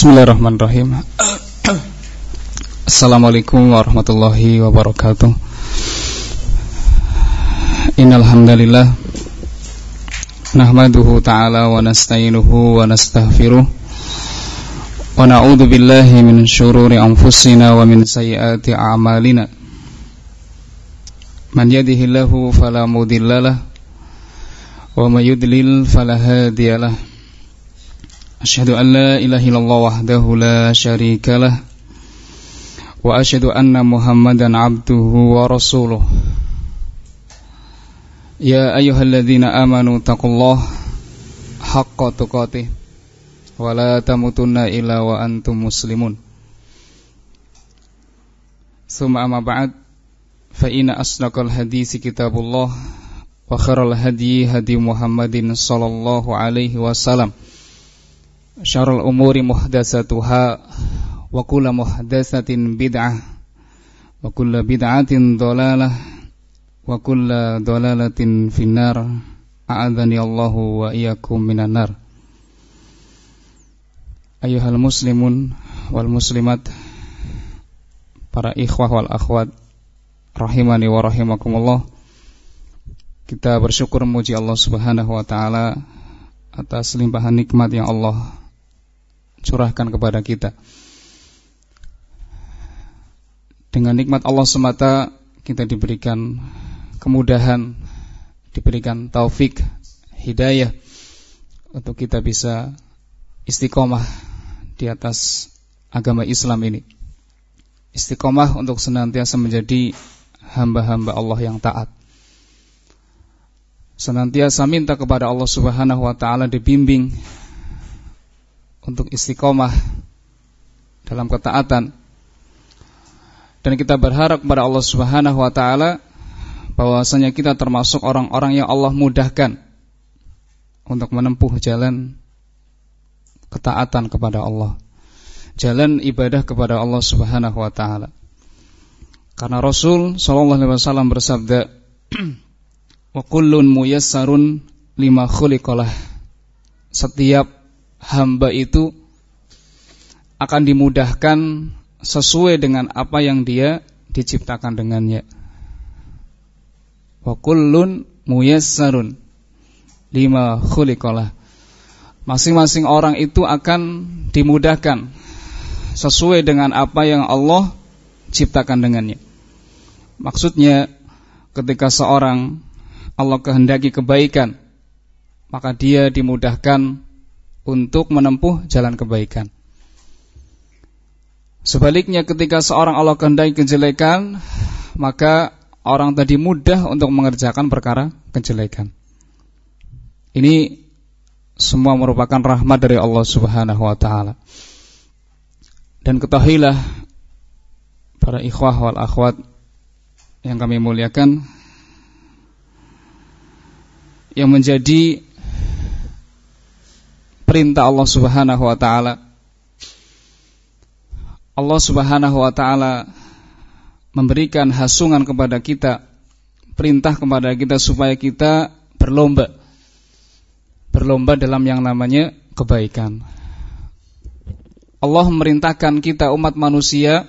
Bismillahirrahmanirrahim. Assalamualaikum warahmatullahi wabarakatuh. Innalhamdalillah Nahmaduhu ta'ala wa nasta'inuhu wa nasta'firuh. Wa na'udhu billahi min syururi anfusina wa min sayyati a'malina. Man yadihillahu falamudillalah Wa ma yudlil falahadiyalah Asyhadu an la ilaha illallah wahdahu la syarikalah wa asyhadu anna Muhammadan abduhu wa rasuluh. Ya ayyuhalladzina amanu taqullaha haqqa tuqatih wa la antum muslimun. Suma amma ba'd fa inna kitabullah wa khairal hadi Muhammadin sallallahu alaihi wasallam syarul umuri muhdasatuha wa kullu muhdasatin bid'ah wa kullu bid'atin dhalalah wa kullu dhalalatin finnar. A'adzani Allahu wa iyyakum minan nar. Ayuhal muslimun wal muslimat para ikhwah wal akhwat rahimani wa rahimakumullah. Kita bersyukur memuji Allah Subhanahu wa taala atas limpahan nikmat yang Allah curahkan kepada kita. Dengan nikmat Allah semata kita diberikan kemudahan, diberikan taufik, hidayah untuk kita bisa istiqomah di atas agama Islam ini. Istiqomah untuk senantiasa menjadi hamba-hamba Allah yang taat. Senantiasa minta kepada Allah Subhanahu wa taala dibimbing untuk istiqomah dalam ketaatan dan kita berharap kepada Allah Subhanahu wa taala bahwasanya kita termasuk orang-orang yang Allah mudahkan untuk menempuh jalan ketaatan kepada Allah. Jalan ibadah kepada Allah Subhanahu wa taala. Karena Rasul sallallahu alaihi wasallam bersabda, "Wa kullun muyassarun lima khuliqalah." Setiap hamba itu akan dimudahkan sesuai dengan apa yang dia diciptakan dengannya. Wa kullun muyassarun lima khuliqalah. Masing-masing orang itu akan dimudahkan sesuai dengan apa yang Allah ciptakan dengannya. Maksudnya ketika seorang Allah kehendaki kebaikan, maka dia dimudahkan untuk menempuh jalan kebaikan. Sebaliknya ketika seorang Allah kehendaki kejelekan, maka orang tadi mudah untuk mengerjakan perkara kejelekan. Ini semua merupakan rahmat dari Allah Subhanahu wa taala. Dan ketahuilah para ikhwah wal akhwat yang kami muliakan yang menjadi perintah Allah Subhanahu wa taala. Allah Subhanahu wa taala memberikan hasungan kepada kita, perintah kepada kita supaya kita berlomba. Berlomba dalam yang namanya kebaikan. Allah memerintahkan kita umat manusia,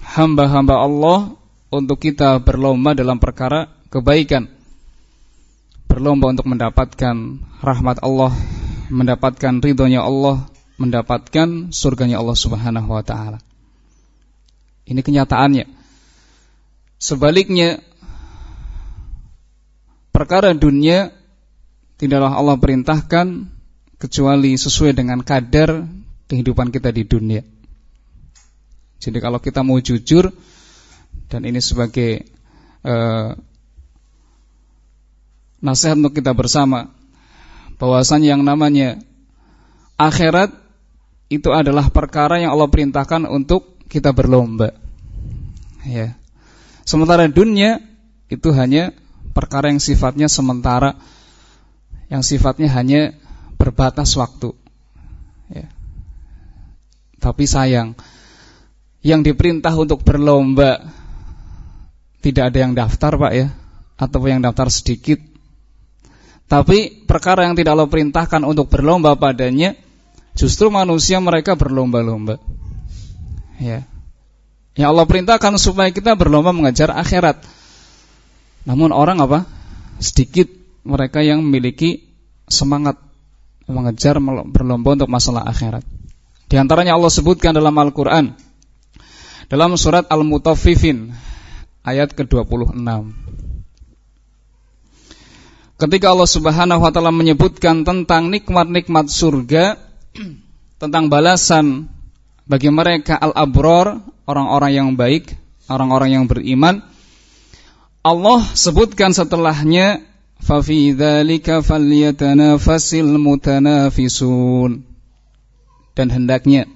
hamba-hamba Allah untuk kita berlomba dalam perkara kebaikan. Berlomba untuk mendapatkan rahmat Allah mendapatkan ridhonya Allah, mendapatkan surganya Allah Subhanahu wa taala. Ini kenyataannya. Sebaliknya perkara dunia tidaklah Allah perintahkan kecuali sesuai dengan kadar kehidupan kita di dunia. Jadi kalau kita mau jujur dan ini sebagai uh, nasihat untuk kita bersama bahwasanya yang namanya akhirat itu adalah perkara yang Allah perintahkan untuk kita berlomba. Ya. Sementara dunia itu hanya perkara yang sifatnya sementara, yang sifatnya hanya berbatas waktu. Ya. Tapi sayang, yang diperintah untuk berlomba tidak ada yang daftar pak ya, atau yang daftar sedikit tapi perkara yang tidak Allah perintahkan untuk berlomba padanya Justru manusia mereka berlomba-lomba. Ya. Ya Allah perintahkan supaya kita berlomba mengejar akhirat. Namun orang apa? Sedikit mereka yang memiliki semangat mengejar berlomba untuk masalah akhirat. Di antaranya Allah sebutkan dalam Al-Qur'an dalam surat Al-Mutaffifin ayat ke-26. Ketika Allah Subhanahu wa taala menyebutkan tentang nikmat-nikmat surga, tentang balasan bagi mereka al-abror, orang-orang yang baik, orang-orang yang beriman, Allah sebutkan setelahnya فَفِي ذَلِكَ فَلْيَتَنَافَسِ الْمُتَنَافِسُونَ Dan hendaknya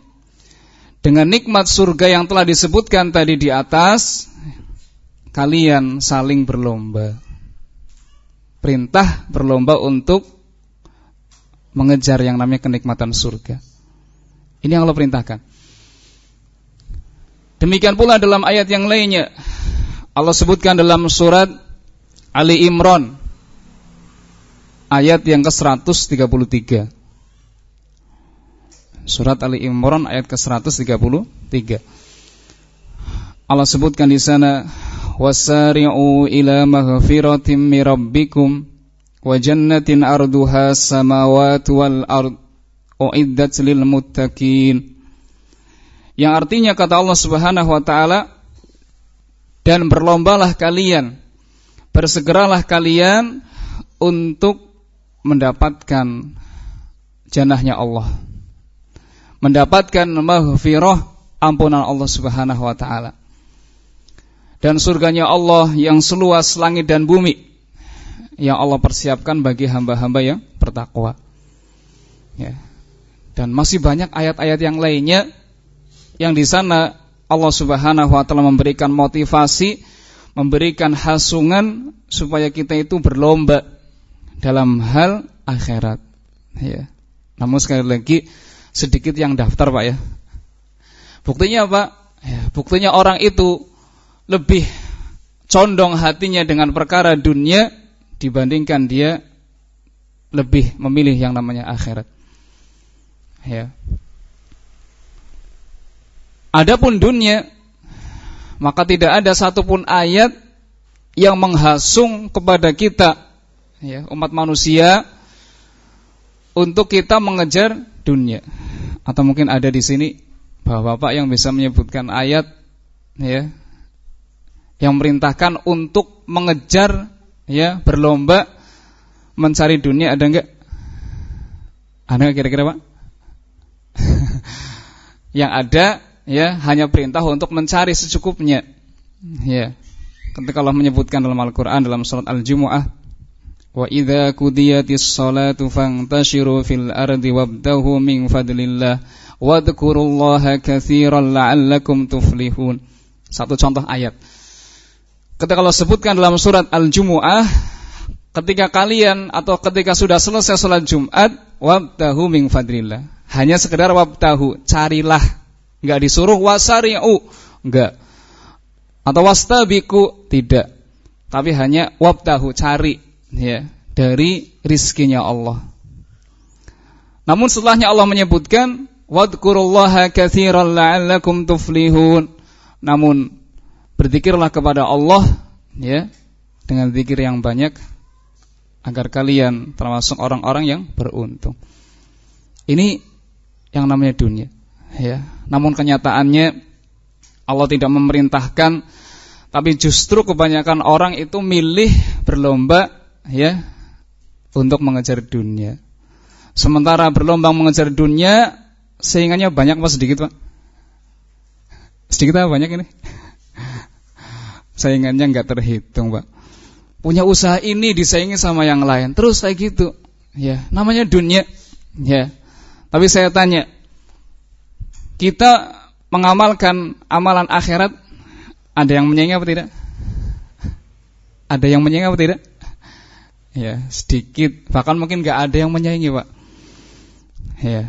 dengan nikmat surga yang telah disebutkan tadi di atas kalian saling berlomba. Perintah berlomba untuk mengejar yang namanya kenikmatan surga. Ini yang Allah perintahkan. Demikian pula dalam ayat yang lainnya Allah sebutkan dalam surat Ali Imran ayat yang ke-133. Surat Ali Imran ayat ke-133. Allah sebutkan di sana wasari'u ila maghfiratin min rabbikum wa jannatin arduha samawati wal ard uiddat lil muttaqin. Yang artinya kata Allah Subhanahu wa taala dan berlombalah kalian bersegeralah kalian untuk mendapatkan janahnya Allah. Mendapatkan maghfirah ampunan Allah Subhanahu wa taala. Dan surganya Allah yang seluas langit dan bumi yang Allah persiapkan bagi hamba-hamba yang bertakwa. Ya. Dan masih banyak ayat-ayat yang lainnya yang di sana Allah Subhanahu wa taala memberikan motivasi, memberikan hasungan supaya kita itu berlomba dalam hal akhirat. Ya. Namun sekali lagi sedikit yang daftar Pak ya. Buktinya apa? Ya, buktinya orang itu lebih condong hatinya dengan perkara dunia dibandingkan dia lebih memilih yang namanya akhirat. Ya. Adapun dunia maka tidak ada satupun ayat yang menghasung kepada kita ya, umat manusia untuk kita mengejar dunia. Atau mungkin ada di sini bapak-bapak yang bisa menyebutkan ayat ya yang merintahkan untuk mengejar ya berlomba mencari dunia ada enggak? Ada kira-kira Pak? yang ada ya hanya perintah untuk mencari secukupnya. Ya. Ketika Allah menyebutkan dalam Al-Qur'an dalam surat Al-Jumu'ah Wa idza qudiyatis salatu fantashiru fil ardi wabtahu min fadlillah wadhkurullaha katsiran la'allakum tuflihun. Satu contoh ayat. Ketika Allah sebutkan dalam surat Al-Jumu'ah ketika kalian atau ketika sudah selesai salat Jumat wabtahu min fadlillah. Hanya sekedar wabtahu, carilah. Enggak disuruh wasari'u, enggak. Atau wastabiku, tidak. Tapi hanya wabtahu, cari ya dari rizkinya Allah. Namun setelahnya Allah menyebutkan wadkurullaha katsiran la'allakum tuflihun. Namun berzikirlah kepada Allah ya dengan zikir yang banyak agar kalian termasuk orang-orang yang beruntung. Ini yang namanya dunia ya. Namun kenyataannya Allah tidak memerintahkan tapi justru kebanyakan orang itu milih berlomba ya untuk mengejar dunia. Sementara berlomba mengejar dunia saingannya banyak apa sedikit, Pak? Sedikit apa banyak ini? Saingannya nggak terhitung, Pak. Punya usaha ini disaingi sama yang lain, terus kayak gitu. Ya, namanya dunia. Ya. Tapi saya tanya, kita mengamalkan amalan akhirat ada yang menyaingi apa tidak? Ada yang menyaingi apa tidak? ya sedikit bahkan mungkin nggak ada yang menyaingi pak ya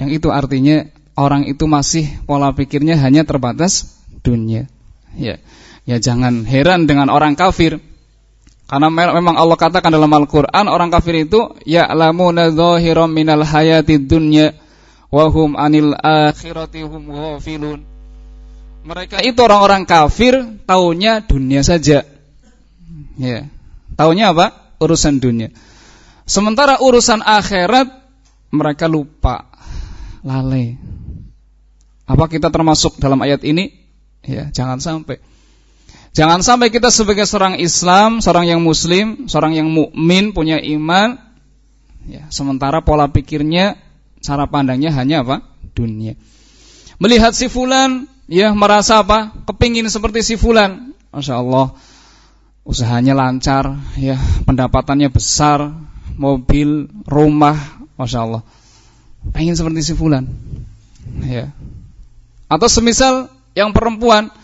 yang itu artinya orang itu masih pola pikirnya hanya terbatas dunia ya ya jangan heran dengan orang kafir karena memang Allah katakan dalam Al-Qur'an orang kafir itu ya ya'lamuna dzahiran minal hayati dunya wahum anil akhirati hum ghafilun. Mereka itu orang-orang kafir taunya dunia saja. Ya. Taunya apa? Urusan dunia. Sementara urusan akhirat mereka lupa, lalai. Apa kita termasuk dalam ayat ini? Ya, jangan sampai. Jangan sampai kita sebagai seorang Islam, seorang yang muslim, seorang yang mukmin punya iman ya, sementara pola pikirnya, cara pandangnya hanya apa? dunia. Melihat si fulan, ya merasa apa? kepingin seperti si fulan. Masya Allah, usahanya lancar, ya pendapatannya besar, mobil, rumah, masya Allah. Pengen seperti si fulan, ya. Atau semisal yang perempuan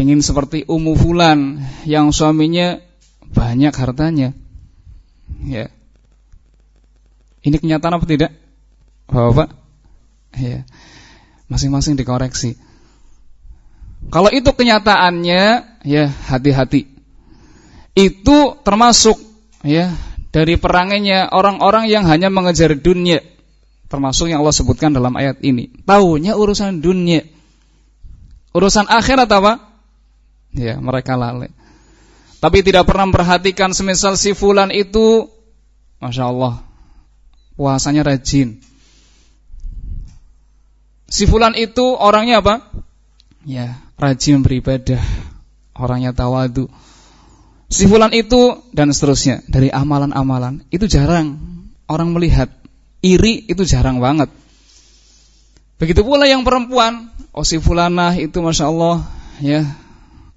pengen seperti Ummu Fulan yang suaminya banyak hartanya. Ya. Ini kenyataan apa tidak? Bapak? Ya. Masing-masing dikoreksi. Kalau itu kenyataannya, ya hati-hati. Itu termasuk ya dari perangainya orang-orang yang hanya mengejar dunia. Termasuk yang Allah sebutkan dalam ayat ini. Tahunya urusan dunia. Urusan akhirat apa? Ya, mereka lalai. Tapi tidak pernah memperhatikan semisal si fulan itu Masya Allah Puasanya rajin Si fulan itu orangnya apa? Ya, rajin beribadah Orangnya tawadu Si fulan itu dan seterusnya Dari amalan-amalan Itu jarang orang melihat iri itu jarang banget. Begitu pula yang perempuan, oh si fulanah itu masya Allah ya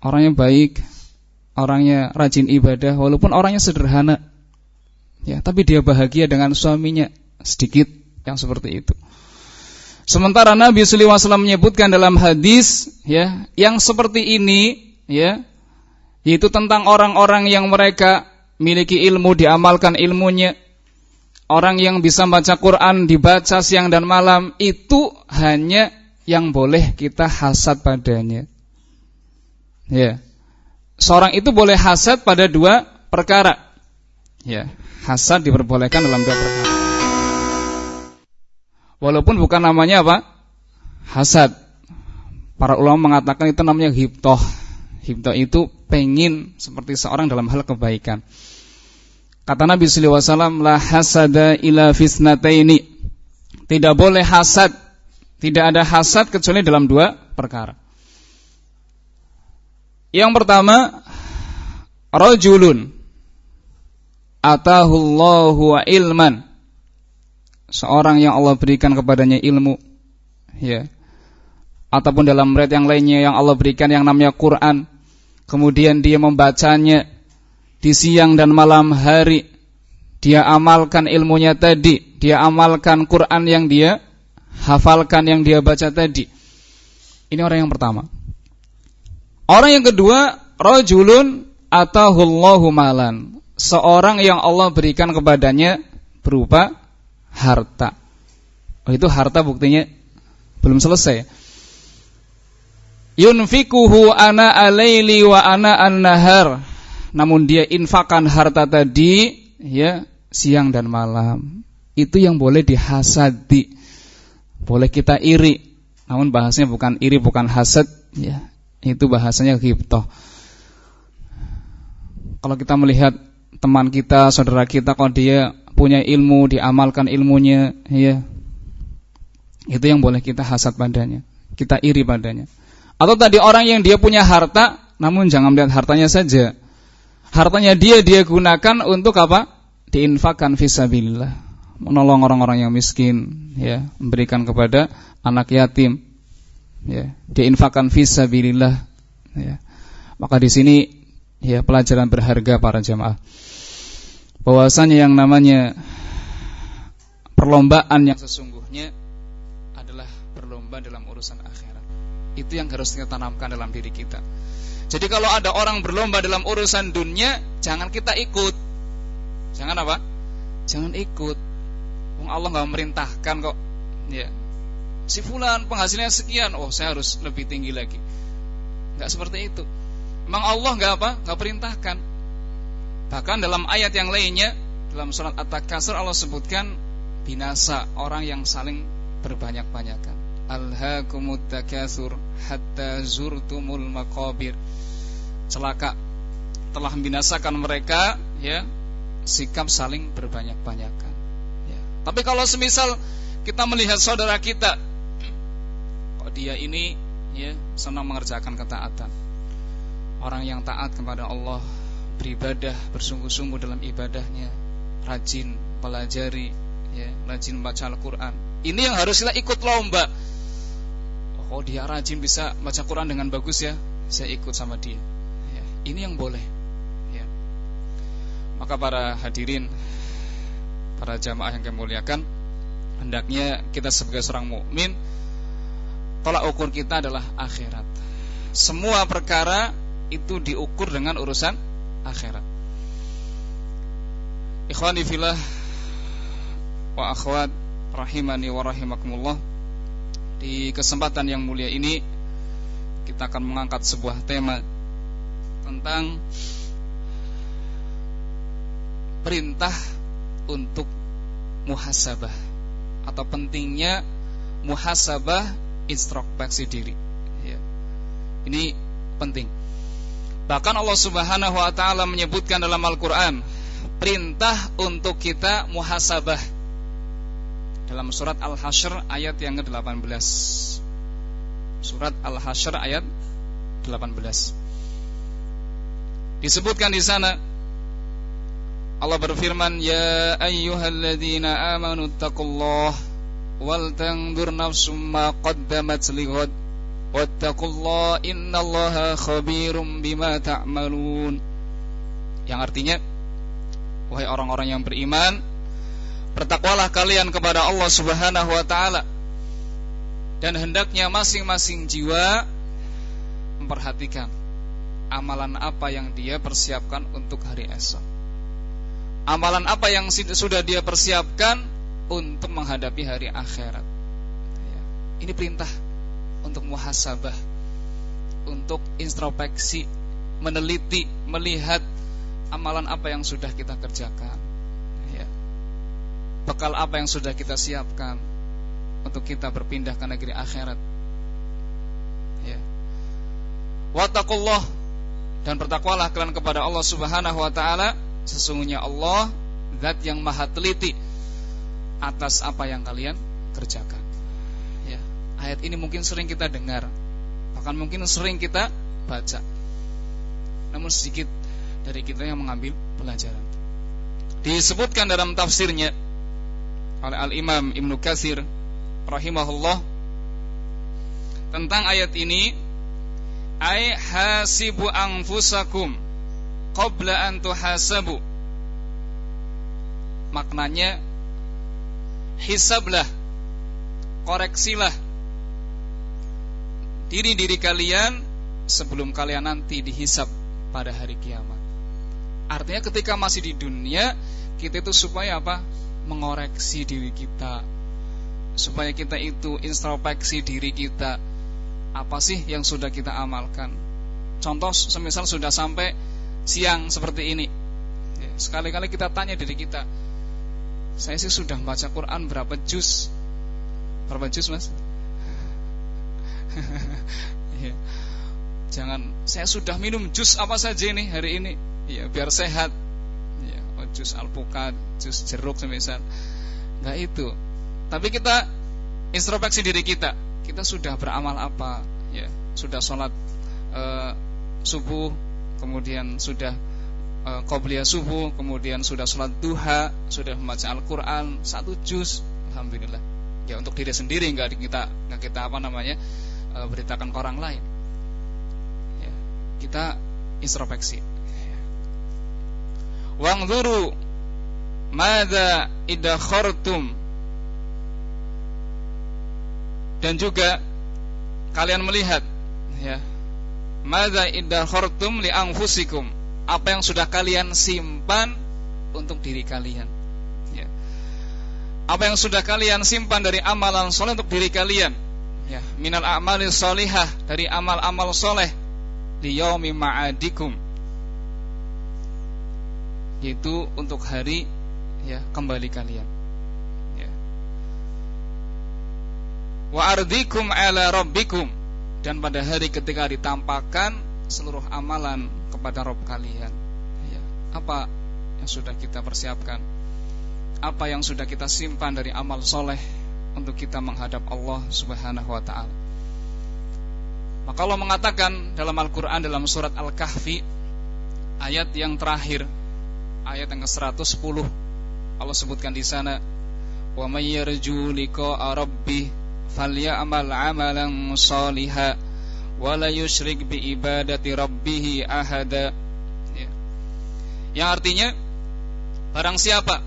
orangnya baik, orangnya rajin ibadah, walaupun orangnya sederhana, ya tapi dia bahagia dengan suaminya sedikit yang seperti itu. Sementara Nabi Sallallahu Alaihi Wasallam menyebutkan dalam hadis ya yang seperti ini ya yaitu tentang orang-orang yang mereka miliki ilmu diamalkan ilmunya orang yang bisa baca Quran dibaca siang dan malam itu hanya yang boleh kita hasad padanya. Ya. Seorang itu boleh hasad pada dua perkara. Ya, hasad diperbolehkan dalam dua perkara. Walaupun bukan namanya apa? Hasad. Para ulama mengatakan itu namanya hibtoh. Hibtoh itu pengin seperti seorang dalam hal kebaikan. Kata Nabi sallallahu alaihi wasallam la hasada ila fisnataini. Tidak boleh hasad, tidak ada hasad kecuali dalam dua perkara. Yang pertama, rajulun atahullahu ilman. Seorang yang Allah berikan kepadanya ilmu, ya. Ataupun dalam red yang lainnya yang Allah berikan yang namanya Quran. Kemudian dia membacanya di siang dan malam hari dia amalkan ilmunya tadi, dia amalkan Quran yang dia hafalkan yang dia baca tadi. Ini orang yang pertama. Orang yang kedua, rajulun atahullahu malan. Seorang yang Allah berikan kepadanya berupa harta. Oh, itu harta buktinya belum selesai. Yunfikuhu ana alaili wa ana an-nahar namun dia infakan harta tadi ya siang dan malam. Itu yang boleh dihasadi. Boleh kita iri. Namun bahasanya bukan iri, bukan hasad, ya. Itu bahasanya ghibtah. Kalau kita melihat teman kita, saudara kita kalau dia punya ilmu, diamalkan ilmunya, ya. Itu yang boleh kita hasad padanya. Kita iri padanya. Atau tadi orang yang dia punya harta, namun jangan melihat hartanya saja hartanya dia dia gunakan untuk apa? Diinfakkan fisabilillah. Menolong orang-orang yang miskin, ya, memberikan kepada anak yatim. Ya, diinfakkan fisabilillah, ya. Maka di sini ya pelajaran berharga para jamaah. Bahwasanya yang namanya perlombaan yang sesungguhnya adalah berlomba dalam urusan akhirat. Itu yang harus kita tanamkan dalam diri kita. Jadi kalau ada orang berlomba dalam urusan dunia, jangan kita ikut. Jangan apa? Jangan ikut. Wong Allah nggak merintahkan kok. Ya. Si fulan penghasilannya sekian, oh saya harus lebih tinggi lagi. Nggak seperti itu. Memang Allah nggak apa? Nggak perintahkan. Bahkan dalam ayat yang lainnya, dalam surat At-Takasur Allah sebutkan binasa orang yang saling berbanyak-banyakan. Alhaakumut takatsur hatta zurtumul maqabir. Celaka telah membinasakan mereka ya sikap saling berbanyak-banyakan. Ya. Tapi kalau semisal kita melihat saudara kita, dia ini ya senang mengerjakan ketaatan. Orang yang taat kepada Allah, beribadah bersungguh-sungguh dalam ibadahnya, rajin pelajari, ya, rajin baca Al-Qur'an. Ini yang harus kita ikut lomba. Oh, dia rajin bisa baca Quran dengan bagus ya, saya ikut sama dia. Ya, ini yang boleh. Ya. Maka para hadirin, para jamaah yang kami muliakan, hendaknya kita sebagai seorang mukmin tolak ukur kita adalah akhirat. Semua perkara itu diukur dengan urusan akhirat. Ikhwani fillah wa akhwat rahimani wa rahimakumullah. Di kesempatan yang mulia ini kita akan mengangkat sebuah tema tentang perintah untuk muhasabah atau pentingnya muhasabah introspeksi diri. Ya. Ini penting. Bahkan Allah Subhanahu wa taala menyebutkan dalam Al-Qur'an perintah untuk kita muhasabah dalam surat Al-Hasyr ayat yang ke-18. Surat Al-Hasyr ayat 18. Disebutkan di sana Allah berfirman ya ayyuhalladzina amanu wal tanzur nafsum ma qaddamat khabirum bima yang artinya wahai orang-orang yang beriman bertakwalah kalian kepada Allah Subhanahu wa taala. Dan hendaknya masing-masing jiwa memperhatikan amalan apa yang dia persiapkan untuk hari esok. Amalan apa yang sudah dia persiapkan untuk menghadapi hari akhirat. Ya. Ini perintah untuk muhasabah, untuk introspeksi, meneliti, melihat amalan apa yang sudah kita kerjakan ya. bekal apa yang sudah kita siapkan untuk kita berpindah ke negeri akhirat ya wattaqullah dan bertakwalah kalian kepada Allah Subhanahu wa taala sesungguhnya Allah zat yang maha teliti atas apa yang kalian kerjakan. Ya ayat ini mungkin sering kita dengar bahkan mungkin sering kita baca. Namun sedikit dari kita yang mengambil pelajaran. Disebutkan dalam tafsirnya oleh Al-Imam Ibnu Katsir rahimahullah tentang ayat ini ay hasibu anfusakum qabla an tuhasabu. Maknanya hisablah koreksilah diri-diri kalian sebelum kalian nanti dihisab pada hari kiamat Artinya ketika masih di dunia kita itu supaya apa? Mengoreksi diri kita. Supaya kita itu introspeksi diri kita. Apa sih yang sudah kita amalkan? Contoh semisal sudah sampai siang seperti ini. Ya, sekali-kali kita tanya diri kita. Saya sih sudah baca Quran berapa juz? Berapa juz, Mas? ya. Jangan saya sudah minum jus apa saja ini hari ini ya biar sehat ya oh, jus alpukat jus jeruk semisal nggak itu tapi kita introspeksi diri kita kita sudah beramal apa ya sudah sholat uh, subuh kemudian sudah uh, qobliyah subuh kemudian sudah sholat duha sudah membaca Al-Quran satu juz alhamdulillah. Ya untuk diri sendiri nggak kita nggak kita apa namanya uh, beritakan ke orang lain. Ya, kita introspeksi. Wangzuru Mada idakhartum? Dan juga Kalian melihat ya Mada idakhartum li anfusikum Apa yang sudah kalian simpan Untuk diri kalian ya. Apa yang sudah kalian simpan dari amalan soleh untuk diri kalian ya minal a'mali solihah dari amal-amal soleh di yaumi ma'adikum yaitu untuk hari ya kembali kalian. Ya. wa ardikum ala rabbikum dan pada hari ketika ditampakkan seluruh amalan kepada Rob kalian. Ya, apa yang sudah kita persiapkan? Apa yang sudah kita simpan dari amal soleh untuk kita menghadap Allah Subhanahu wa taala. Maka Allah mengatakan dalam Al-Qur'an dalam surat Al-Kahfi ayat yang terakhir ayat yang ke-110 Allah sebutkan di sana wa may yarju rabbih falyamal 'amalan shaliha wa la yusyrik bi ibadati rabbih ahada ya. yang artinya barang siapa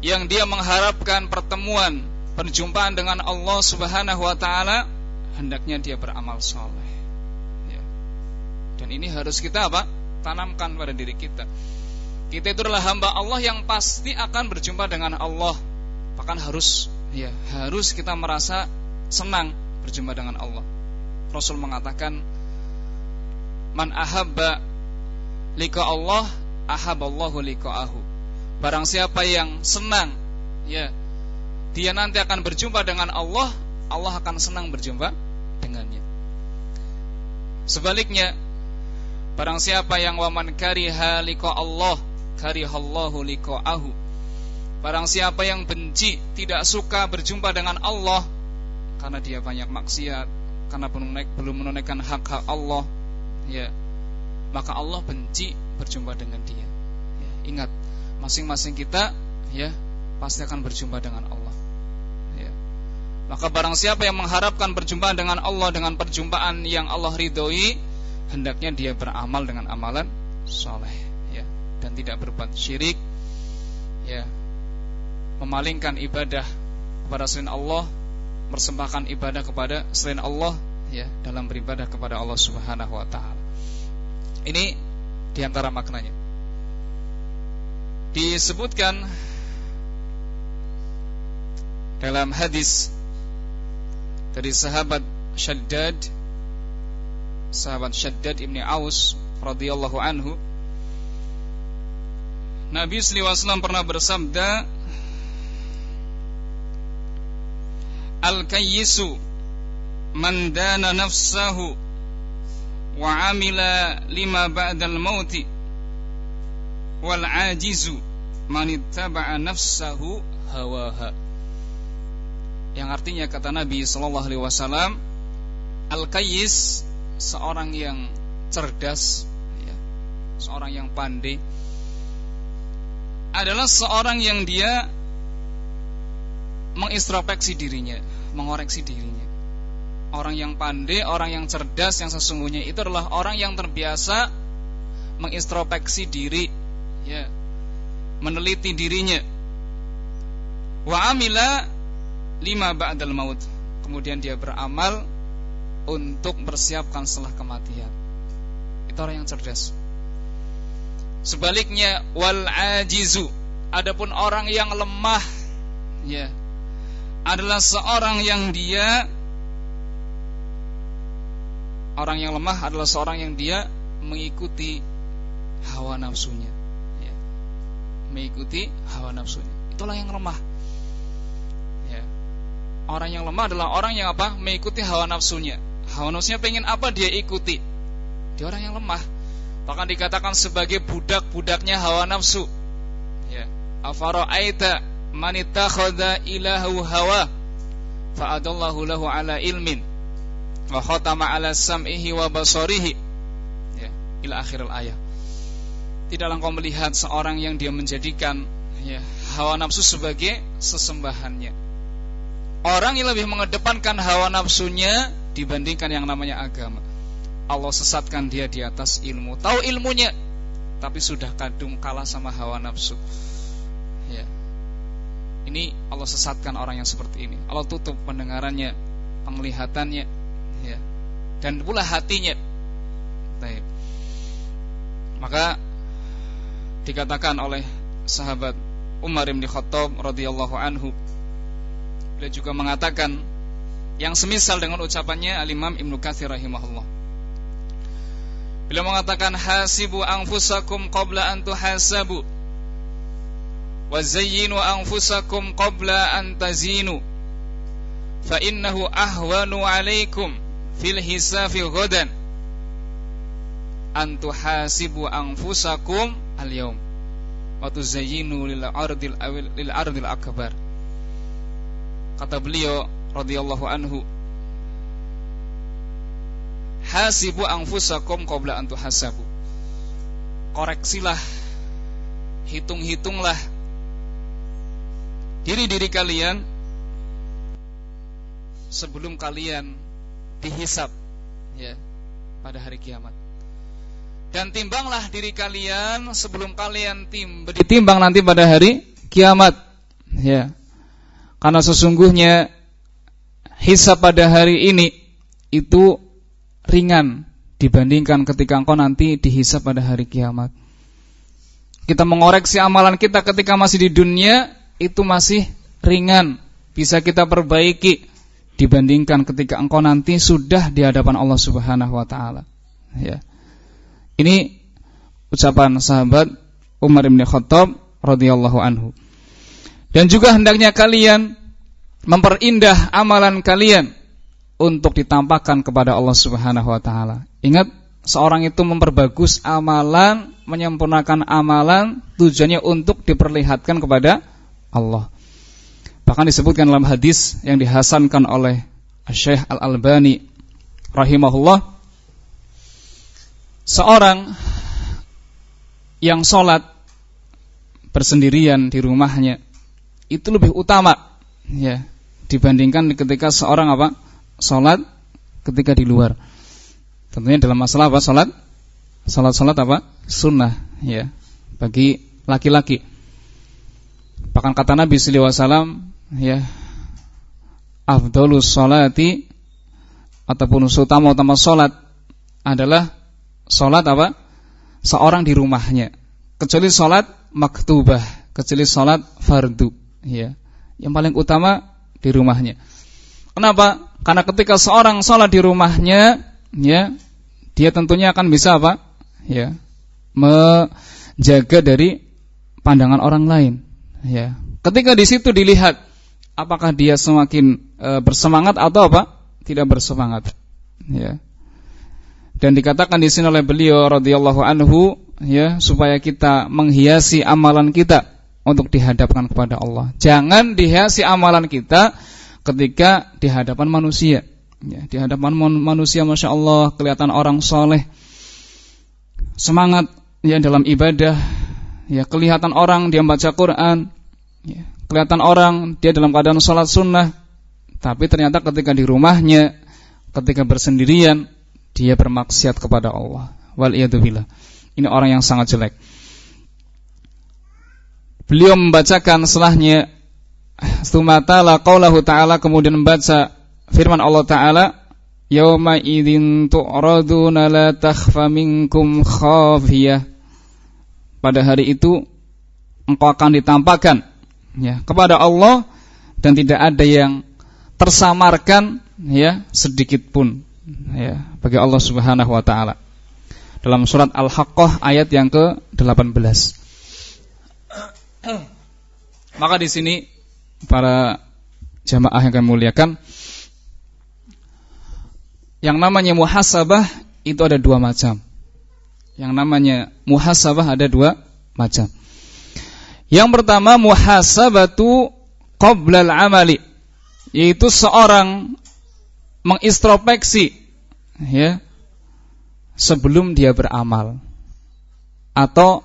yang dia mengharapkan pertemuan perjumpaan dengan Allah Subhanahu wa taala hendaknya dia beramal soleh. Ya. Dan ini harus kita apa? Tanamkan pada diri kita. Kita itu adalah hamba Allah yang pasti akan berjumpa dengan Allah. Bahkan harus ya, harus kita merasa senang berjumpa dengan Allah. Rasul mengatakan man ahabba lika Allah ahaballahu liqa'ahu. Barang siapa yang senang ya dia nanti akan berjumpa dengan Allah, Allah akan senang berjumpa dengannya. Sebaliknya, barang siapa yang waman kariha liqa Allah, karihallahu liqa'ahu. Barang siapa yang benci, tidak suka berjumpa dengan Allah karena dia banyak maksiat, karena belum menunaikan hak-hak Allah, ya, maka Allah benci berjumpa dengan dia. Ya, ingat, masing-masing kita ya pasti akan berjumpa dengan Allah. Maka barang siapa yang mengharapkan perjumpaan dengan Allah dengan perjumpaan yang Allah ridhoi, hendaknya dia beramal dengan amalan soleh, ya, dan tidak berbuat syirik, ya, memalingkan ibadah kepada selain Allah, persembahkan ibadah kepada selain Allah, ya, dalam beribadah kepada Allah Subhanahu Wa Taala. Ini di antara maknanya. Disebutkan dalam hadis dari sahabat Shaddad sahabat Shaddad Ibni Aus radhiyallahu anhu Nabi SAW pernah bersabda Al-kayyisu man dana nafsahu wa amila lima ba'dal mauti wal ajizu man ittaba'a nafsahu hawaha yang artinya kata Nabi Shallallahu Alaihi Wasallam al kayyis seorang yang cerdas ya, seorang yang pandai adalah seorang yang dia mengintrospeksi dirinya mengoreksi dirinya orang yang pandai orang yang cerdas yang sesungguhnya itu adalah orang yang terbiasa mengintrospeksi diri ya meneliti dirinya wa amila lima ba'dal maut. Kemudian dia beramal untuk persiapkan setelah kematian. Itu orang yang cerdas. Sebaliknya wal ajizu, adapun orang yang lemah ya adalah seorang yang dia orang yang lemah adalah seorang yang dia mengikuti hawa nafsunya ya. mengikuti hawa nafsunya itulah yang lemah Orang yang lemah adalah orang yang apa? Mengikuti hawa nafsunya. Hawa nafsunya pengen apa dia ikuti. Dia orang yang lemah. Bahkan dikatakan sebagai budak-budaknya hawa nafsu. Ya. Afara'aita man ittakhadha ilahu hawa fa'adallahu lahu ala ilmin wa khatama ala sam'ihi wa basarihi. Ya, ila akhir ayat. Tidaklah engkau melihat seorang yang dia menjadikan ya, hawa nafsu sebagai sesembahannya Orang yang lebih mengedepankan hawa nafsunya dibandingkan yang namanya agama. Allah sesatkan dia di atas ilmu. Tahu ilmunya, tapi sudah kadung kalah sama hawa nafsu. Ya. Ini Allah sesatkan orang yang seperti ini. Allah tutup pendengarannya, penglihatannya, ya. Dan pula hatinya. Baik. Maka dikatakan oleh sahabat Umar bin Khattab radhiyallahu anhu Beliau juga mengatakan yang semisal dengan ucapannya Al-Imam Ibnu Katsir rahimahullah. Beliau mengatakan hasibu anfusakum qabla an tuhasabu innahu ahwanu alaikum fil hisafi ghadan an tuhasibu anfusakum al yawm wa tuzayyinu lil ardil lil ardil akbar kata beliau radhiyallahu anhu hasibu anfusakum qabla an tuhasabu koreksilah hitung-hitunglah diri-diri kalian sebelum kalian dihisap ya pada hari kiamat. Dan timbanglah diri kalian sebelum kalian tim ditimbang nanti pada hari kiamat ya. Karena sesungguhnya hisab pada hari ini itu ringan dibandingkan ketika engkau nanti dihisab pada hari kiamat. Kita mengoreksi amalan kita ketika masih di dunia itu masih ringan bisa kita perbaiki dibandingkan ketika engkau nanti sudah di hadapan Allah Subhanahu wa taala ya ini ucapan sahabat Umar bin Khattab radhiyallahu anhu. Dan juga hendaknya kalian memperindah amalan kalian untuk ditampakkan kepada Allah Subhanahu wa taala. Ingat, seorang itu memperbagus amalan, menyempurnakan amalan tujuannya untuk diperlihatkan kepada Allah. Bahkan disebutkan dalam hadis yang dihasankan oleh Syekh Al-Albani rahimahullah seorang yang sholat bersendirian di rumahnya itu lebih utama ya dibandingkan ketika seorang apa? Sholat ketika di luar. Tentunya dalam masalah apa? Sholat sholat sholat apa? Sunnah ya bagi laki-laki bahkan kata Nabi Wasallam ya afdolus sholati ataupun utama utama sholat adalah Sholat apa? Seorang di rumahnya. Kecuali sholat maktubah. Kecuali sholat fardu. Ya. Yang paling utama di rumahnya. Kenapa? Karena ketika seorang sholat di rumahnya, ya, dia tentunya akan bisa apa? Ya, menjaga dari pandangan orang lain. Ya. Ketika di situ dilihat apakah dia semakin e, bersemangat atau apa? Tidak bersemangat. Ya. Dan dikatakan di sini oleh beliau radhiyallahu anhu ya supaya kita menghiasi amalan kita untuk dihadapkan kepada Allah. Jangan dihiasi amalan kita ketika di hadapan manusia. Ya, di hadapan manusia masya Allah kelihatan orang soleh semangat ya dalam ibadah ya kelihatan orang dia baca Quran ya, kelihatan orang dia dalam keadaan sholat sunnah tapi ternyata ketika di rumahnya ketika bersendirian dia bermaksiat kepada Allah. Wal Ini orang yang sangat jelek. Beliau membacakan setelahnya Sumatala qaulahu ta'ala kemudian membaca firman Allah taala Yauma idzin tu'raduna la takhfa minkum khafiyah Pada hari itu engkau akan ditampakkan ya kepada Allah dan tidak ada yang tersamarkan ya sedikit pun ya bagi Allah Subhanahu wa taala. Dalam surat Al-Haqqah ayat yang ke-18. Maka di sini para jamaah yang kami muliakan yang namanya muhasabah itu ada dua macam. Yang namanya muhasabah ada dua macam. Yang pertama muhasabatu qoblal amali. Yaitu seorang mengintrospeksi ya sebelum dia beramal. Atau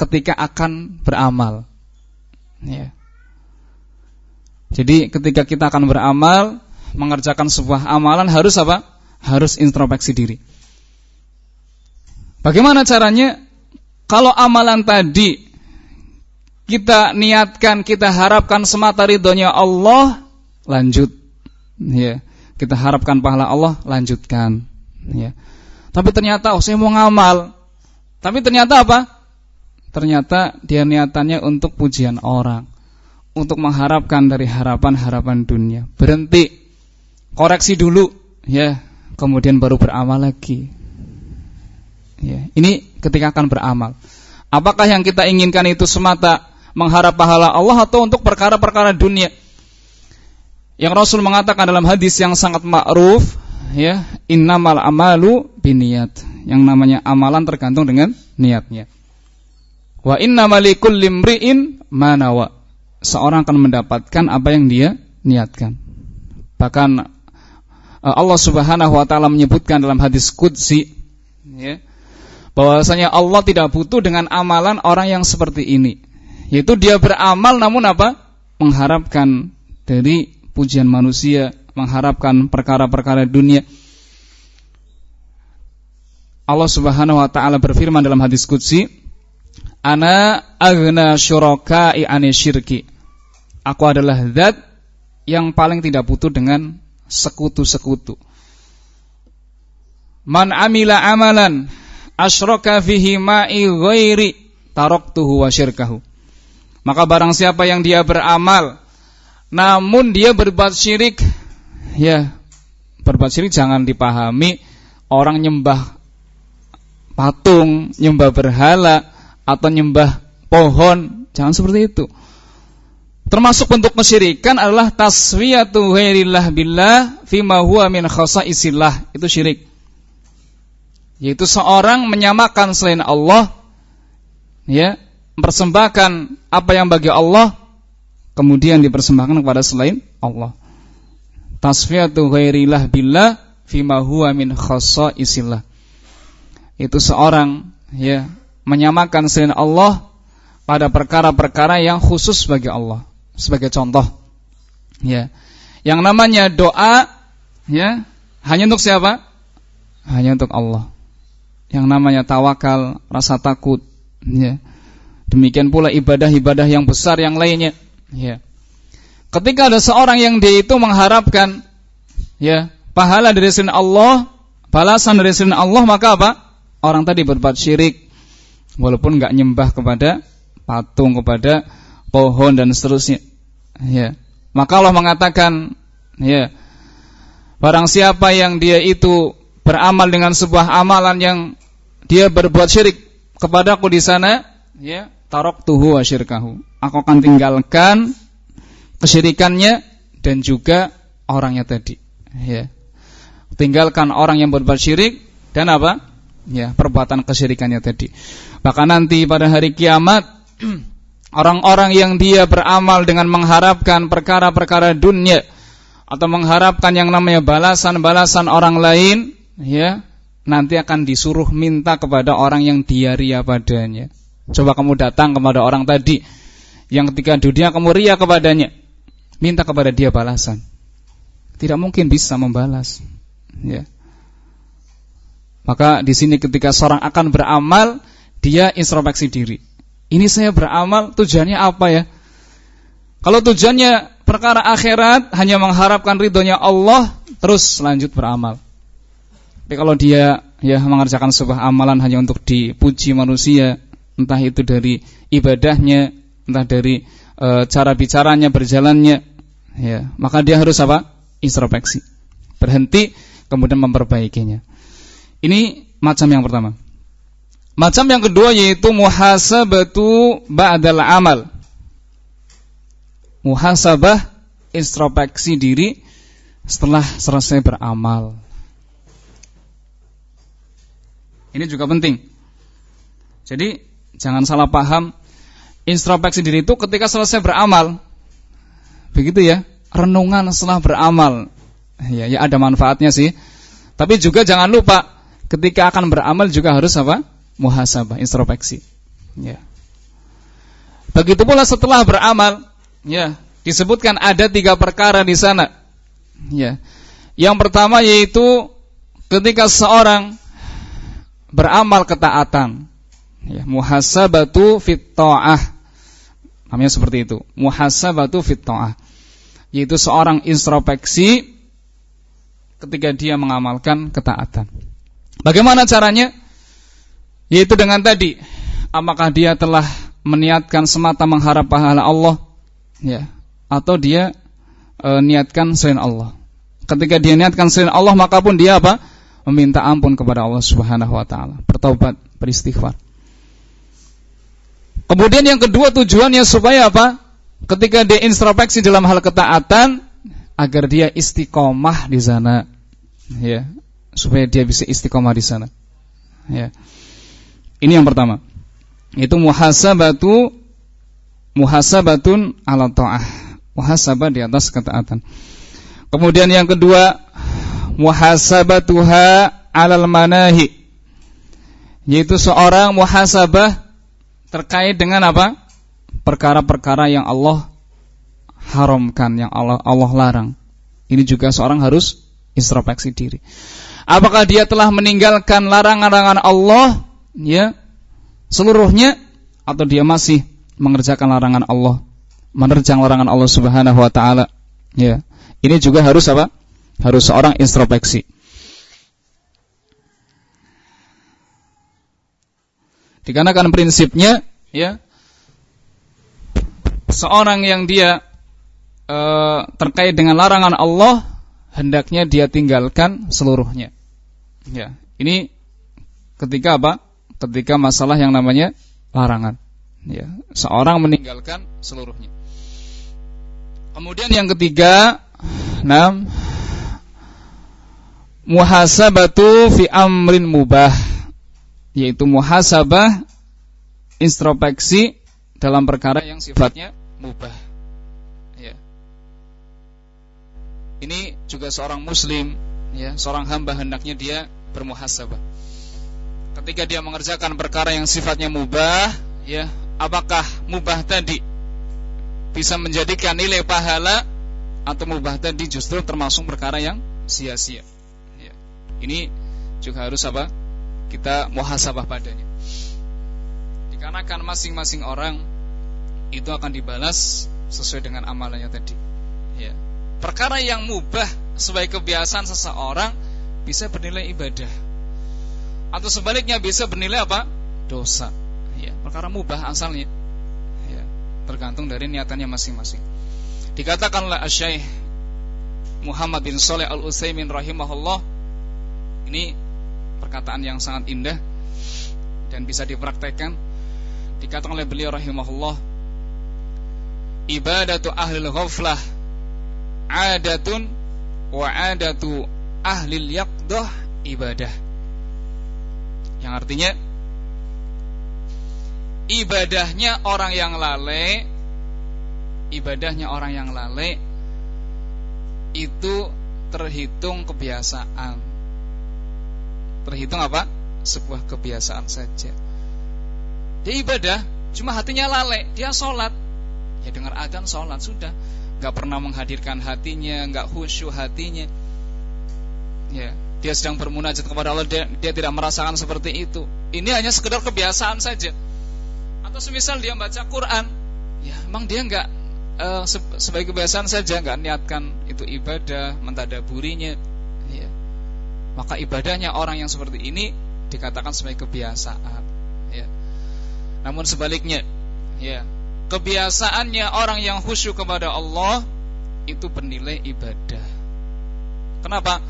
ketika akan beramal ya. Jadi ketika kita akan beramal mengerjakan sebuah amalan harus apa? Harus introspeksi diri bagaimana caranya kalau amalan tadi kita niatkan kita harapkan semata ridhonya Allah lanjut ya kita harapkan pahala Allah, lanjutkan. Ya. Tapi ternyata, oh saya mau ngamal. Tapi ternyata apa? Ternyata dia niatannya untuk pujian orang. Untuk mengharapkan dari harapan-harapan dunia. Berhenti. Koreksi dulu. ya Kemudian baru beramal lagi. Ya. Ini ketika akan beramal. Apakah yang kita inginkan itu semata mengharap pahala Allah atau untuk perkara-perkara dunia? yang Rasul mengatakan dalam hadis yang sangat ma'ruf ya innamal amalu biniyat yang namanya amalan tergantung dengan niatnya wa innamalikul limriin manawa seorang akan mendapatkan apa yang dia niatkan bahkan eh, Allah Subhanahu wa taala menyebutkan dalam hadis qudsi ya bahwasanya Allah tidak butuh dengan amalan orang yang seperti ini yaitu dia beramal namun apa mengharapkan dari pujian manusia, mengharapkan perkara-perkara dunia. Allah Subhanahu wa taala berfirman dalam hadis qudsi, "Ana aghna syuraka'i ani syirki." Aku adalah zat yang paling tidak butuh dengan sekutu-sekutu. Man amila amalan asyraka fihi ma'i ghairi taraktuhu wa syirkahu. Maka barang siapa yang dia beramal namun dia berbuat syirik ya berbuat syirik jangan dipahami orang nyembah patung nyembah berhala atau nyembah pohon jangan seperti itu. Termasuk bentuk kesyirikan adalah taswiyatu ghairillah billah fima huwa min khasaisillah. Itu syirik yaitu seorang menyamakan selain Allah ya mempersembahkan apa yang bagi Allah kemudian dipersembahkan kepada selain Allah. Tasfiyatu ghairillah billah fima huwa min isillah. Itu seorang ya menyamakan selain Allah pada perkara-perkara yang khusus bagi Allah. Sebagai contoh ya. Yang namanya doa ya hanya untuk siapa? Hanya untuk Allah. Yang namanya tawakal, rasa takut ya. Demikian pula ibadah-ibadah yang besar yang lainnya Ya. Ketika ada seorang yang dia itu mengharapkan ya, pahala dari sisi Allah, balasan dari sisi Allah, maka apa? Orang tadi berbuat syirik walaupun enggak nyembah kepada patung, kepada pohon dan seterusnya. Ya. Maka Allah mengatakan, ya, barang siapa yang dia itu beramal dengan sebuah amalan yang dia berbuat syirik kepadaku di sana, ya, tarok tuhu wa syirkahu. Aku akan tinggalkan kesyirikannya dan juga orangnya tadi. Ya. Tinggalkan orang yang berbuat syirik dan apa? Ya, perbuatan kesyirikannya tadi. Bahkan nanti pada hari kiamat orang-orang yang dia beramal dengan mengharapkan perkara-perkara dunia atau mengharapkan yang namanya balasan-balasan orang lain, ya, nanti akan disuruh minta kepada orang yang dia ria padanya. Coba kamu datang kepada orang tadi yang ketika dunia kamu ria kepadanya, minta kepada dia balasan. Tidak mungkin bisa membalas. Ya. Maka di sini ketika seorang akan beramal, dia introspeksi diri. Ini saya beramal tujuannya apa ya? Kalau tujuannya perkara akhirat hanya mengharapkan ridhonya Allah, terus lanjut beramal. Tapi kalau dia ya mengerjakan sebuah amalan hanya untuk dipuji manusia, entah itu dari ibadahnya, entah dari e, cara bicaranya, berjalannya, ya, maka dia harus apa? Introspeksi. Berhenti kemudian memperbaikinya. Ini macam yang pertama. Macam yang kedua yaitu muhasabatu ba'dal amal. Muhasabah introspeksi diri setelah selesai beramal. Ini juga penting. Jadi Jangan salah paham. Introspeksi diri itu ketika selesai beramal. Begitu ya. Renungan setelah beramal. Ya, ya ada manfaatnya sih. Tapi juga jangan lupa ketika akan beramal juga harus apa? Muhasabah, introspeksi. Ya. Begitu pula setelah beramal, ya, disebutkan ada tiga perkara di sana. Ya. Yang pertama yaitu ketika seorang beramal ketaatan. Ya, muhasabatu fit ta'ah. Namanya seperti itu. Muhasabatu fit ta'ah. Yaitu seorang introspeksi ketika dia mengamalkan ketaatan. Bagaimana caranya? Yaitu dengan tadi apakah dia telah meniatkan semata mengharap pahala Allah? Ya atau dia e, niatkan selain Allah. Ketika dia niatkan selain Allah maka pun dia apa meminta ampun kepada Allah Subhanahu wa taala. Bertaubat beristighfar. Kemudian yang kedua tujuannya supaya apa? Ketika dia introspeksi dalam hal ketaatan, agar dia istiqomah di sana. Ya supaya dia bisa istiqomah di sana. Ya. Ini yang pertama. Itu muhasabatu muhasabatun ala ta'ah. Muhasabah di atas ketaatan. Kemudian yang kedua muhasabatuha alal manahi yaitu seorang muhasabah terkait dengan apa perkara-perkara yang Allah haramkan, yang Allah Allah larang. Ini juga seorang harus introspeksi diri. Apakah dia telah meninggalkan larangan-larangan Allah ya seluruhnya atau dia masih mengerjakan larangan Allah, menerjang larangan Allah Subhanahu wa taala? Ya. Ini juga harus apa? Harus seorang introspeksi. Dikarenakan prinsipnya ya seorang yang dia e, terkait dengan larangan Allah hendaknya dia tinggalkan seluruhnya. Ya, ini ketika apa? Ketika masalah yang namanya larangan. Ya, seorang meninggalkan seluruhnya. Kemudian yang ketiga, enam muhasabatu fi amrin mubah yaitu muhasabah introspeksi dalam perkara yang sifatnya mubah. Ya. Ini juga seorang muslim, ya, seorang hamba hendaknya dia bermuhasabah. Ketika dia mengerjakan perkara yang sifatnya mubah, ya, apakah mubah tadi bisa menjadikan nilai pahala atau mubah tadi justru termasuk perkara yang sia-sia. Ini juga harus apa? Kita muhasabah padanya. Dikarenakan masing-masing orang itu akan dibalas sesuai dengan amalannya tadi. Ya. Perkara yang mubah sebagai kebiasaan seseorang bisa bernilai ibadah. Atau sebaliknya bisa bernilai apa? Dosa. Ya, perkara mubah asalnya. Ya, tergantung dari niatannya masing-masing. Dikatakan oleh Syekh Muhammad bin Saleh Al Utsaimin rahimahullah ini perkataan yang sangat indah dan bisa dipraktekkan. Dikatakan oleh beliau rahimahullah ibadatu ahli ghaflah adatun wa adatu ahli yaqdah ibadah. Yang artinya ibadahnya orang yang lalai ibadahnya orang yang lalai itu terhitung kebiasaan terhitung apa? Sebuah kebiasaan saja. Dia ibadah cuma hatinya lalai dia sholat. Ya dengar adzan sholat sudah. Nggak pernah menghadirkan hatinya nggak khusyuk hatinya. Ya dia sedang bermunajat kepada Allah dia, dia tidak merasakan seperti itu. Ini hanya sekedar kebiasaan saja. Atau semisal dia baca Quran ya emang dia nggak uh, sebagai kebiasaan saja nggak niatkan itu ibadah mentadaburinya. ya maka ibadahnya orang yang seperti ini dikatakan sebagai kebiasaan ya namun sebaliknya ya kebiasaannya orang yang khusyuk kepada Allah itu bernilai ibadah. Kenapa?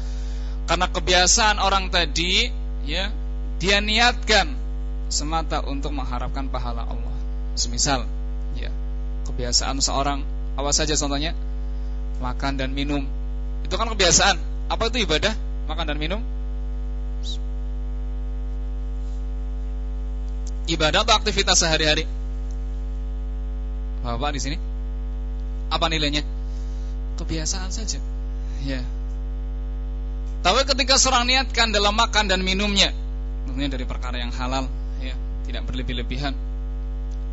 Karena kebiasaan orang tadi ya dia niatkan semata untuk mengharapkan pahala Allah. Semisal ya kebiasaan seorang apa saja contohnya makan dan minum itu kan kebiasaan. Apa itu ibadah? Makan dan minum? Ibadah atau aktivitas sehari-hari? Bapak di sini? Apa nilainya? Kebiasaan saja. Ya. Tapi ketika seorang niatkan dalam makan dan minumnya, tentunya dari perkara yang halal, ya, tidak berlebih-lebihan.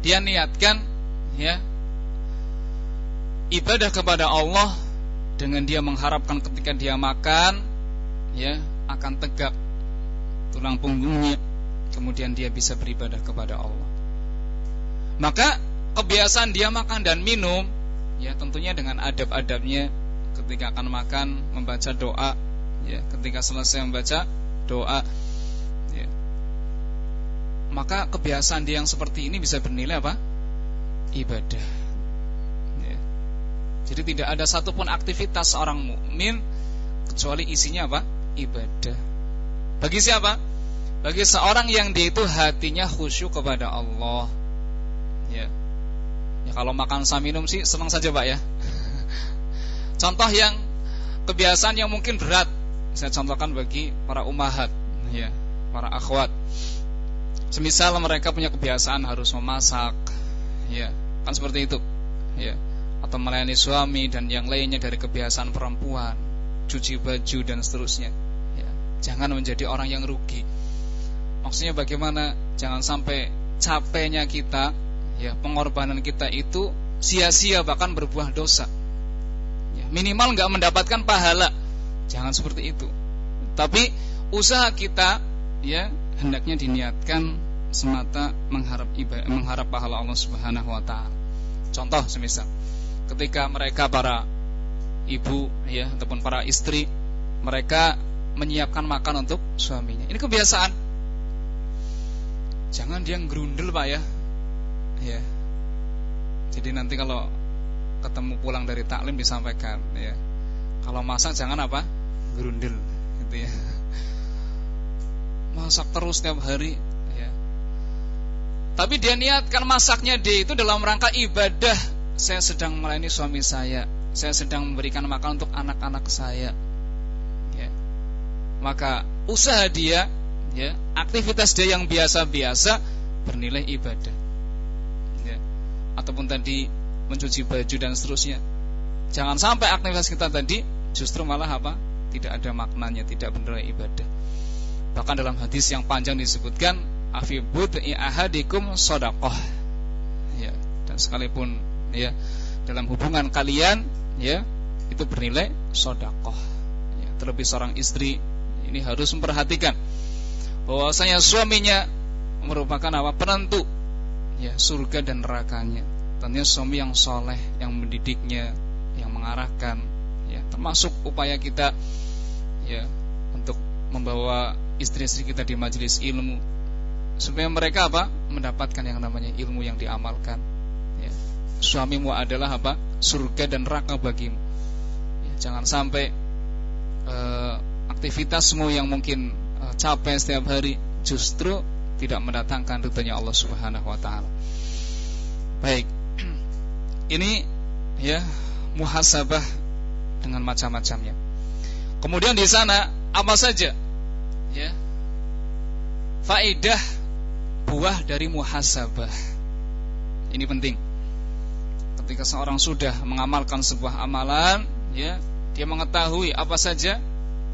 Dia niatkan, ya, ibadah kepada Allah dengan dia mengharapkan ketika dia makan, ya, akan tegak tulang punggungnya, kemudian dia bisa beribadah kepada Allah. Maka kebiasaan dia makan dan minum ya tentunya dengan adab-adabnya ketika akan makan membaca doa ya ketika selesai membaca doa ya maka kebiasaan dia yang seperti ini bisa bernilai apa ibadah ya. jadi tidak ada satupun aktivitas seorang mukmin kecuali isinya apa ibadah bagi siapa bagi seorang yang dia itu hatinya khusyuk kepada Allah ya Ya, kalau makan sama minum sih senang saja Pak ya. Contoh yang kebiasaan yang mungkin berat. Saya contohkan bagi para umahat, ya, para akhwat. Semisal mereka punya kebiasaan harus memasak, ya, kan seperti itu, ya, atau melayani suami dan yang lainnya dari kebiasaan perempuan, cuci baju dan seterusnya. Ya, jangan menjadi orang yang rugi. Maksudnya bagaimana? Jangan sampai capeknya kita, ya, pengorbanan kita itu sia-sia bahkan berbuah dosa minimal nggak mendapatkan pahala. Jangan seperti itu. Tapi usaha kita ya hendaknya diniatkan semata mengharap ibadah, mengharap pahala Allah Subhanahu wa taala. Contoh semisal ketika mereka para ibu ya ataupun para istri mereka menyiapkan makan untuk suaminya. Ini kebiasaan. Jangan dia gerundel Pak ya. Ya. Jadi nanti kalau ketemu pulang dari taklim disampaikan ya. Kalau masak jangan apa? Gerundel gitu ya. Masak terus setiap hari ya. Tapi dia niatkan masaknya dia itu dalam rangka ibadah. Saya sedang melayani suami saya. Saya sedang memberikan makan untuk anak-anak saya. Maka usaha dia ya, aktivitas dia yang biasa-biasa bernilai ibadah. Ya. Ataupun tadi mencuci baju dan seterusnya. Jangan sampai aktivitas kita tadi justru malah apa? Tidak ada maknanya, tidak benar ibadah. Bahkan dalam hadis yang panjang disebutkan afibud ahadikum sodakoh. Ya, dan sekalipun ya dalam hubungan kalian ya itu bernilai sodakoh. Ya, terlebih seorang istri ini harus memperhatikan bahwasanya suaminya merupakan apa? Penentu. Ya surga dan nerakanya. Tentunya suami yang soleh yang mendidiknya yang mengarahkan. Ya termasuk upaya kita ya untuk membawa istri-istri kita di majelis ilmu. Supaya mereka apa? Mendapatkan yang namanya ilmu yang diamalkan. Ya. suamimu adalah apa? Surga dan neraka bagimu. Ya, jangan sampai uh, aktivitasmu yang mungkin uh, capek setiap hari justru tidak mendatangkan ridhonya Allah Subhanahu wa taala. Baik ini ya muhasabah dengan macam-macamnya. Kemudian di sana apa saja ya faedah buah dari muhasabah. Ini penting. Ketika seorang sudah mengamalkan sebuah amalan, ya, dia mengetahui apa saja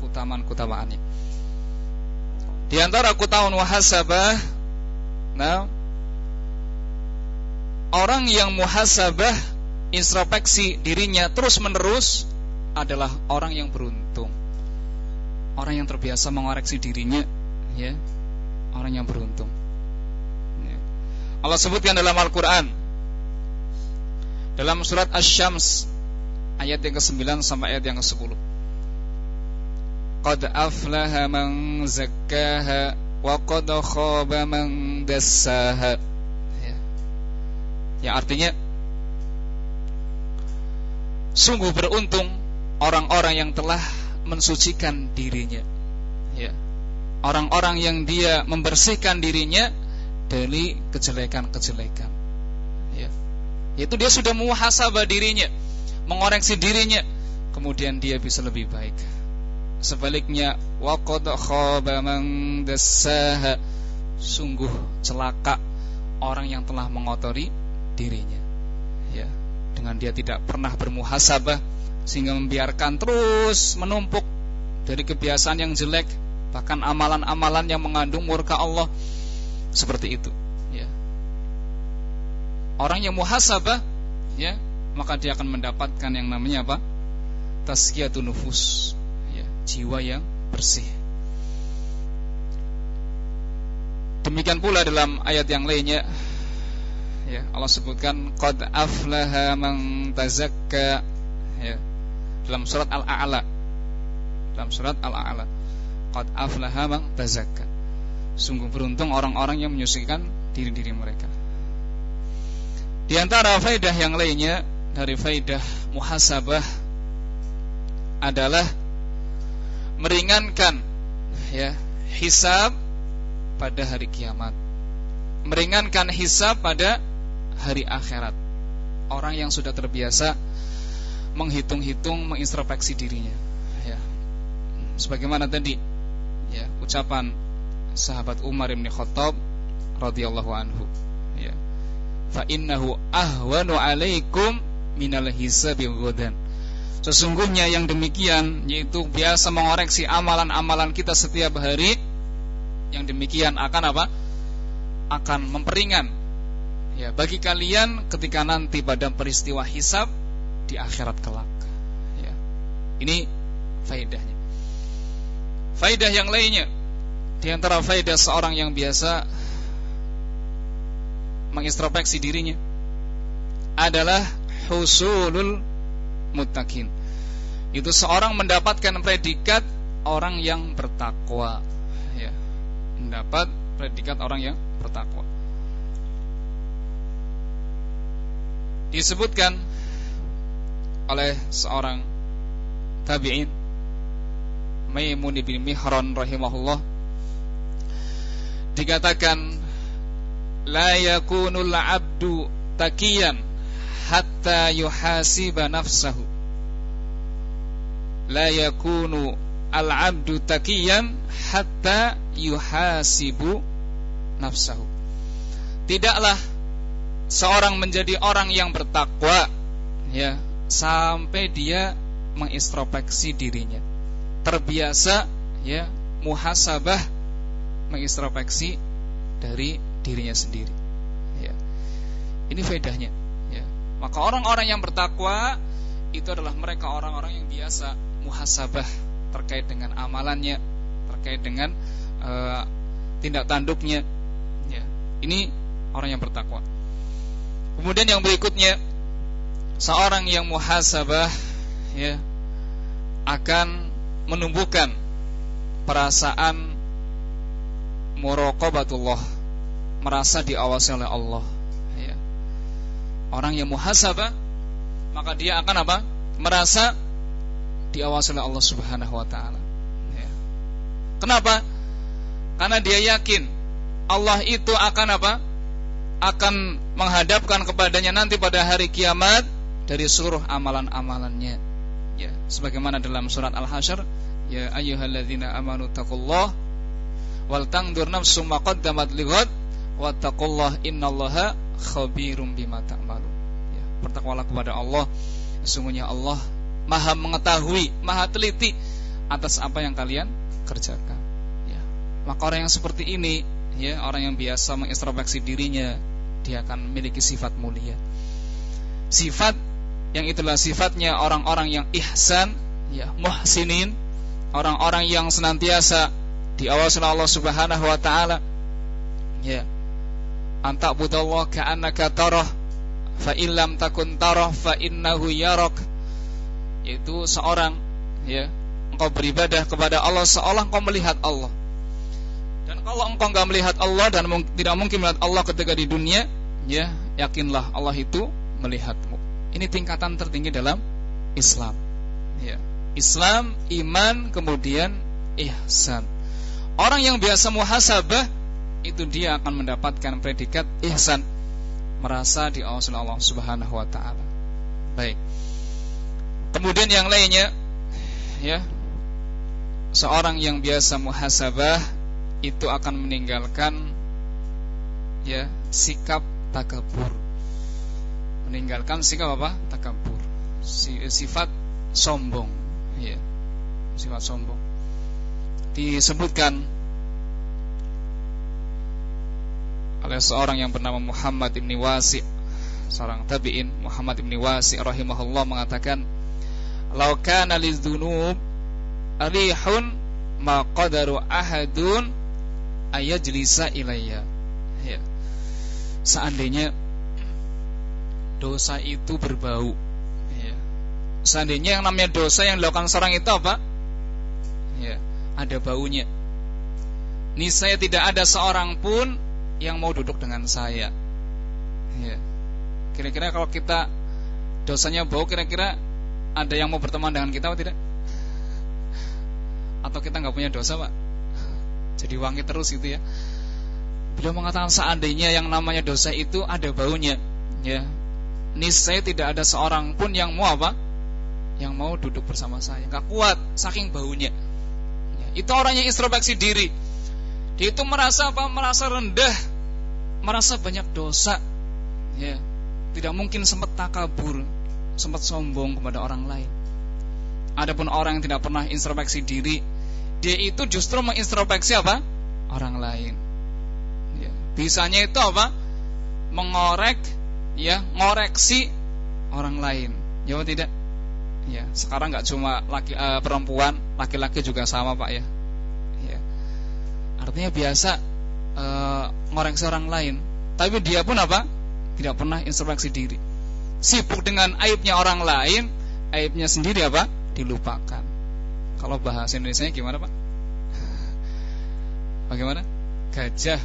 keutamaan-keutamaannya. Di antara keutamaan muhasabah, nah, orang yang muhasabah introspeksi dirinya terus-menerus adalah orang yang beruntung. Orang yang terbiasa mengoreksi dirinya, ya, orang yang beruntung. Ya. Allah sebutkan dalam Al-Qur'an dalam surat Asy-Syams ayat yang ke-9 sampai ayat yang ke-10. Aflaha man zakkaha wa qad khaba man dassaha yang artinya sungguh beruntung orang-orang yang telah mensucikan dirinya. Ya. Orang-orang yang dia membersihkan dirinya dari kejelekan-kejelekan. Ya. Yaitu dia sudah muhasabah dirinya, mengoreksi dirinya, kemudian dia bisa lebih baik. Sebaliknya, waqad khaba man. Sungguh celaka orang yang telah mengotori dirinya. Ya, dengan dia tidak pernah bermuhasabah sehingga membiarkan terus menumpuk dari kebiasaan yang jelek, bahkan amalan-amalan yang mengandung murka Allah seperti itu, ya. Orang yang muhasabah, ya, maka dia akan mendapatkan yang namanya apa? Tazkiyatun nufus, jiwa yang bersih. Demikian pula dalam ayat yang lainnya ya Allah sebutkan qad aflaha man tazakka ya dalam surat Al-A'la. Dalam surat Al-A'la. Qad aflaha man tazakka. Sungguh beruntung orang-orang yang menyucikan diri-diri mereka. Di antara faidah yang lainnya dari faidah muhasabah adalah meringankan ya hisab pada hari kiamat meringankan hisab pada hari akhirat. Orang yang sudah terbiasa menghitung-hitung, mengintrospeksi dirinya. sebagaimana tadi ya ucapan sahabat Umar bin Khattab radhiyallahu anhu ya fa innahu ahwanu alaikum minal hisabi ghadan sesungguhnya yang demikian yaitu biasa mengoreksi amalan-amalan kita setiap hari yang demikian akan apa? Akan memperingan. Ya bagi kalian ketika nanti pada peristiwa hisab di akhirat kelak. Ya ini faedahnya. Faedah yang lainnya di antara faedah seorang yang biasa mengintrospeksi dirinya adalah husulul muttaqin. Itu seorang mendapatkan predikat orang yang bertakwa. Ya. Mendapat predikat orang yang bertakwa. Disebutkan oleh seorang tabi'in Maimun bin Mihran rahimahullah dikatakan la yakunul abdu takiyan hatta yuhasiba nafsahu la yakunu al abdu takiyan hatta yuhasibu nafsahu tidaklah seorang menjadi orang yang bertakwa ya sampai dia mengintrospeksi dirinya terbiasa ya muhasabah mengintrospeksi dari dirinya sendiri. Ya. Ini faedahnya. Maka orang-orang yang bertakwa itu adalah mereka orang-orang yang biasa muhasabah terkait dengan amalannya, terkait dengan uh, tindak tanduknya. Ya. Ini orang yang bertakwa. Kemudian yang berikutnya seorang yang muhasabah ya akan menumbuhkan perasaan muraqabatullah merasa diawasi oleh Allah. Orang yang muhasabah maka dia akan apa? Merasa diawasi oleh Allah Subhanahu wa taala. Ya. kenapa? Karena dia yakin Allah itu akan apa? Akan menghadapkan kepadanya nanti pada hari kiamat dari seluruh amalan-amalannya. Ya. Sebagaimana dalam surat Al-Hasyr ya ayyuhalladzina amanu taqullaha wal tangdur nafsum ma qaddamat lighad wattaqullah innallaha khabirum bima bertakwalah kepada Allah. Sesungguhnya Allah Maha mengetahui, Maha teliti atas apa yang kalian kerjakan. Ya. Maka orang yang seperti ini, ya, orang yang biasa mengintrospeksi dirinya, dia akan memiliki sifat mulia. Sifat yang itulah sifatnya orang-orang yang ihsan, ya, muhsinin, orang-orang yang senantiasa diawasi oleh Allah Subhanahu wa taala. Ya. Anta budallah ka'annaka tarah fa illam takun tarah fa innahu yarak. Yaitu seorang ya, engkau beribadah kepada Allah seolah engkau melihat Allah. Dan kalau engkau enggak melihat Allah dan tidak mungkin melihat Allah ketika di dunia, ya, yakinlah Allah itu melihatmu. Ini tingkatan tertinggi dalam Islam. Ya. Islam, iman, kemudian ihsan. Orang yang biasa muhasabah itu dia akan mendapatkan predikat ihsan, merasa diawasi Allah Subhanahu wa taala. Baik. Kemudian yang lainnya ya. Seorang yang biasa muhasabah itu akan meninggalkan ya sikap takabur. Meninggalkan sikap apa? Takabur. Sifat sombong, ya. Sifat sombong disebutkan oleh seorang yang bernama Muhammad ibn Wasi seorang tabi'in Muhammad ibn Wasi rahimahullah mengatakan "Lau kana lidzunub ma qadaru ahadun ayajlisa ilayya." Ya. Seandainya dosa itu berbau ya. Seandainya yang namanya dosa yang dilakukan seorang itu apa? Ya ada baunya. Niscaya tidak ada seorang pun yang mau duduk dengan saya. Ya. Kira-kira kalau kita dosanya bau, kira-kira ada yang mau berteman dengan kita atau tidak? Atau kita nggak punya dosa, Pak? Jadi wangi terus gitu ya. Beliau mengatakan seandainya yang namanya dosa itu ada baunya, ya. Niscaya tidak ada seorang pun yang mau apa? Yang mau duduk bersama saya. Gak kuat, saking baunya itu orang yang introspeksi diri dia itu merasa apa merasa rendah merasa banyak dosa ya. Tidak mungkin sempat takabur sempat sombong kepada orang lain. Adapun orang yang tidak pernah introspeksi diri dia itu justru mengintrospeksi apa? Orang lain. Ya. bisanya itu apa? Mengorek ya ngoreksi orang lain. Ya tidak? Ya sekarang nggak cuma laki uh, perempuan laki-laki juga sama pak ya. Ya. Artinya biasa uh, ngoreksi orang lain. Tapi dia pun apa? Tidak pernah introspeksi diri. Sibuk dengan aibnya orang lain aibnya sendiri apa? Dilupakan. Kalau bahasa Indonesia gimana pak? Bagaimana? Gajah.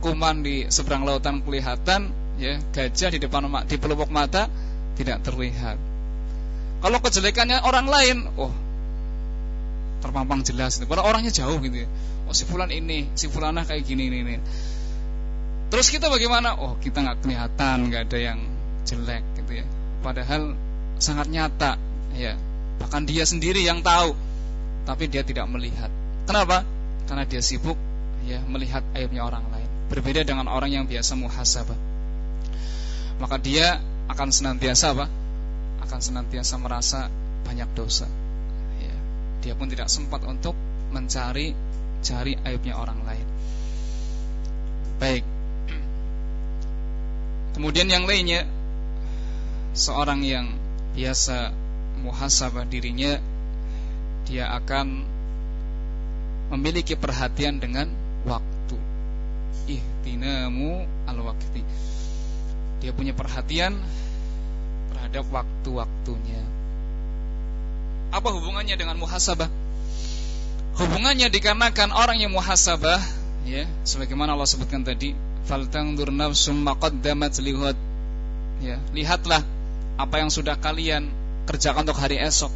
Kuman di seberang lautan kelihatan ya gajah di depan di pelupuk mata tidak terlihat. Kalau kejelekannya orang lain, oh terpampang jelas. Padahal orangnya jauh gitu ya. Oh si fulan ini, si fulanah kayak gini ini. ini. Terus kita bagaimana? Oh kita nggak kelihatan, nggak ada yang jelek gitu ya. Padahal sangat nyata, ya. Bahkan dia sendiri yang tahu, tapi dia tidak melihat. Kenapa? Karena dia sibuk ya melihat aibnya orang lain. Berbeda dengan orang yang biasa muhasabah. Maka dia akan senantiasa apa? Akan senantiasa merasa banyak dosa. Ya. Dia pun tidak sempat untuk mencari cari aibnya orang lain. Baik. Kemudian yang lainnya seorang yang biasa muhasabah dirinya dia akan memiliki perhatian dengan waktu. Ihtinamu al-waqti. Dia punya perhatian terhadap waktu-waktunya. Apa hubungannya dengan muhasabah? Hubungannya dikarenakan orang yang muhasabah ya, sebagaimana Allah sebutkan tadi, faltangdur nafsum maqaddamat lihat. Ya, lihatlah apa yang sudah kalian kerjakan untuk hari esok.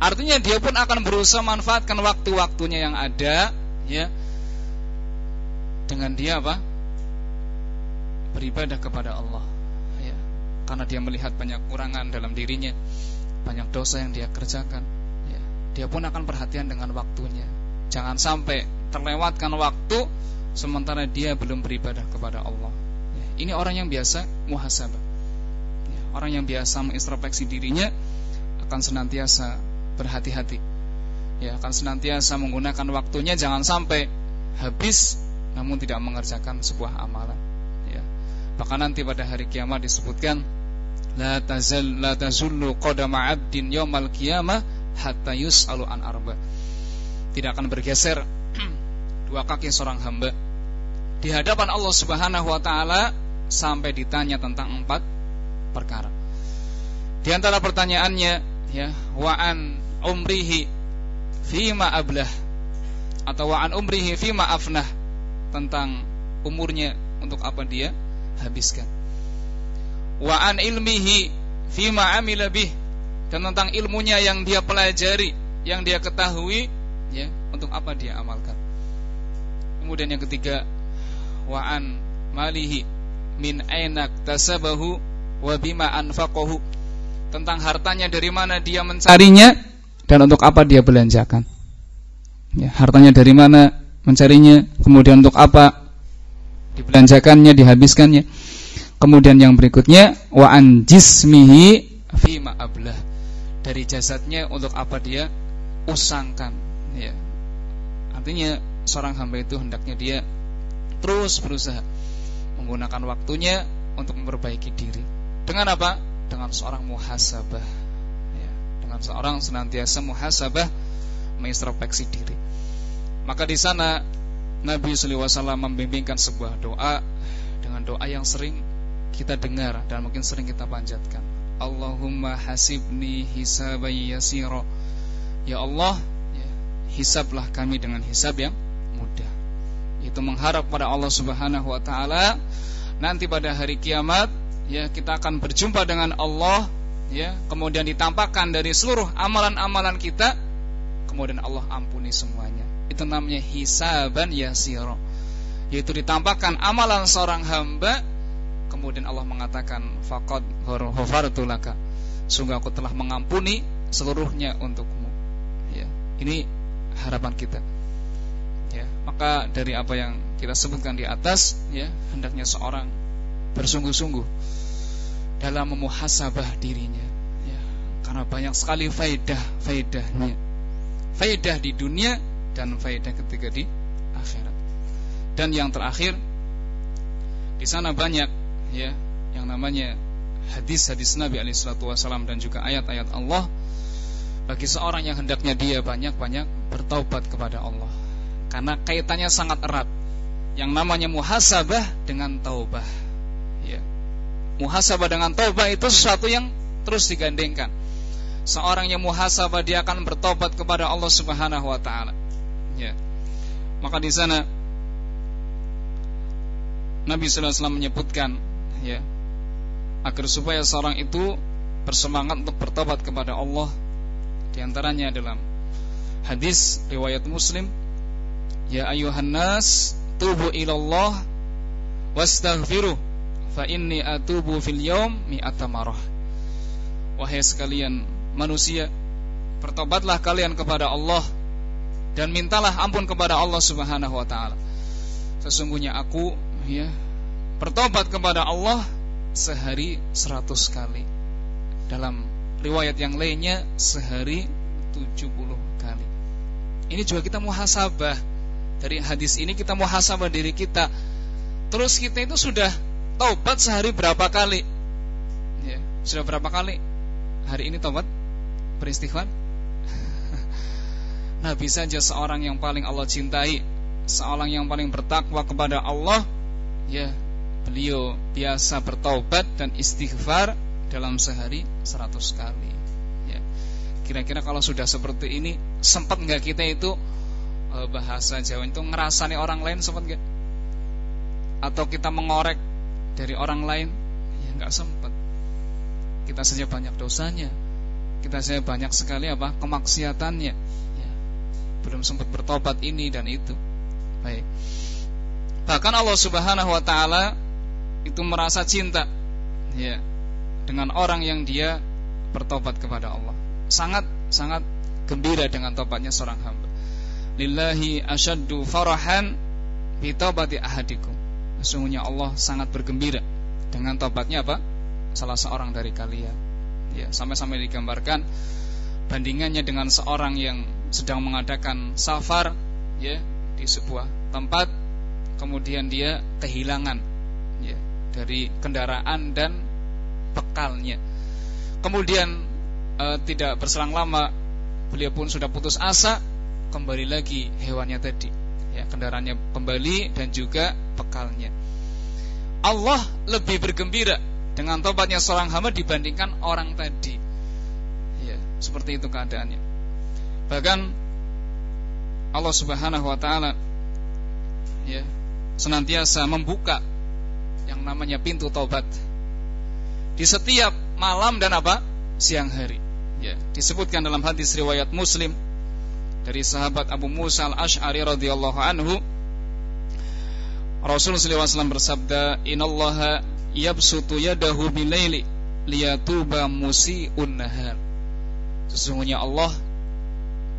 Artinya dia pun akan berusaha manfaatkan waktu-waktunya yang ada, ya. Dengan dia apa? beribadah kepada Allah ya karena dia melihat banyak kurangan dalam dirinya banyak dosa yang dia kerjakan dia pun akan perhatian dengan waktunya. Jangan sampai terlewatkan waktu sementara dia belum beribadah kepada Allah. Ya, ini orang yang biasa muhasabah. Ya, orang yang biasa mengintrospeksi dirinya akan senantiasa berhati-hati. Ya akan senantiasa menggunakan waktunya jangan sampai habis namun tidak mengerjakan sebuah amalan. Maka nanti pada hari kiamat disebutkan la tazal la tazullu qadama 'abdin yaumal qiyamah hatta yus'alu an arba. Tidak akan bergeser dua kaki seorang hamba di hadapan Allah Subhanahu wa taala sampai ditanya tentang empat perkara. Di antara pertanyaannya ya wa an umrihi fima ablah atau wa an umrihi fima afnah tentang umurnya untuk apa dia habiskan. Wa an ilmihi fima amila bih dan tentang ilmunya yang dia pelajari, yang dia ketahui, ya, untuk apa dia amalkan. Kemudian yang ketiga, wa an malihi min ainak tasabahu wa bima anfaqahu tentang hartanya dari mana dia mencarinya dan untuk apa dia belanjakan. Ya, hartanya dari mana mencarinya, kemudian untuk apa dibelanjakannya, dihabiskannya. Kemudian yang berikutnya wa an jismihi fi ma'ablah. Dari jasadnya untuk apa dia usangkan, ya. Artinya seorang hamba itu hendaknya dia terus berusaha menggunakan waktunya untuk memperbaiki diri. Dengan apa? Dengan seorang muhasabah. Ya, dengan seorang senantiasa muhasabah mengintrospeksi diri. Maka di sana Nabi SAW membimbingkan sebuah doa dengan doa yang sering kita dengar dan mungkin sering kita panjatkan. Allahumma hasibni hisabai yasiro. Ya Allah, ya, hisablah kami dengan hisab yang mudah. Itu mengharap pada Allah Subhanahu wa taala nanti pada hari kiamat ya kita akan berjumpa dengan Allah ya, kemudian ditampakkan dari seluruh amalan-amalan kita, kemudian Allah ampuni semuanya itu namanya hisaban yasiro yaitu ditampakkan amalan seorang hamba kemudian Allah mengatakan faqad ghafartu laka sungguh aku telah mengampuni seluruhnya untukmu Ini harapan kita. Ya, maka dari apa yang kita sebutkan di atas, ya, hendaknya seorang bersungguh-sungguh dalam memuhasabah dirinya. Ya, karena banyak sekali faedah, faedahnya. Faedah di dunia dan faedah ketika di akhirat. Dan yang terakhir di sana banyak ya yang namanya hadis-hadis Nabi Alaihissalam dan juga ayat-ayat Allah bagi seorang yang hendaknya dia banyak-banyak bertaubat kepada Allah. Karena kaitannya sangat erat. Yang namanya muhasabah dengan taubah ya. Muhasabah dengan taubah itu sesuatu yang terus digandengkan. Seorang yang muhasabah dia akan bertobat kepada Allah Subhanahu wa taala ya. Maka di sana Nabi sallallahu alaihi wasallam menyebutkan ya. Agar supaya seorang itu bersemangat untuk bertobat kepada Allah. Di antaranya dalam hadis riwayat Muslim ya ayuhan nas tubu ilallah wastaghfiru fa inni atubu fil yaum mi'ata marah. Wahai sekalian manusia bertobatlah kalian kepada Allah dan mintalah ampun kepada Allah Subhanahu wa taala. Sesungguhnya aku ya bertobat kepada Allah sehari seratus kali. Dalam riwayat yang lainnya sehari tujuh puluh kali. Ini juga kita muhasabah. Dari hadis ini kita muhasabah diri kita. Terus kita itu sudah taubat sehari berapa kali? Ya, sudah berapa kali? Hari ini taubat beristighfar? Nah, bisa saja seorang yang paling Allah cintai, seorang yang paling bertakwa kepada Allah, ya beliau biasa bertaubat dan istighfar dalam sehari 100 kali. Ya. Kira-kira kalau sudah seperti ini, sempat nggak kita itu eh, bahasa Jawa itu ngerasani orang lain sempat nggak? Atau kita mengorek dari orang lain? Ya nggak sempat. Kita saja banyak dosanya, kita saja banyak sekali apa kemaksiatannya. Ya. Belum sempat bertobat ini dan itu. Baik. Bahkan Allah Subhanahu wa taala itu merasa cinta ya dengan orang yang dia bertobat kepada Allah. Sangat sangat gembira dengan tobatnya seorang hamba. Lillahi asyaddu farahan bi taubati ahadikum. Sesungguhnya Allah sangat bergembira dengan tobatnya apa? Salah seorang dari kalian. Ya, sampai-sampai digambarkan bandingannya dengan seorang yang sedang mengadakan safar ya di sebuah tempat kemudian dia kehilangan dari kendaraan dan bekalnya. Kemudian e, tidak berselang lama beliau pun sudah putus asa, kembali lagi hewannya tadi, ya kendaraannya kembali dan juga bekalnya. Allah lebih bergembira dengan tobatnya seorang hamba dibandingkan orang tadi. Ya, seperti itu keadaannya. Bahkan Allah Subhanahu wa taala ya senantiasa membuka yang namanya pintu taubat di setiap malam dan apa siang hari. Ya, disebutkan dalam hadis riwayat Muslim dari sahabat Abu Musa al Ashari radhiyallahu anhu Rasulullah SAW bersabda Inallaha yabsutu yadahu bilaili liyatuba musi'un nahar Sesungguhnya Allah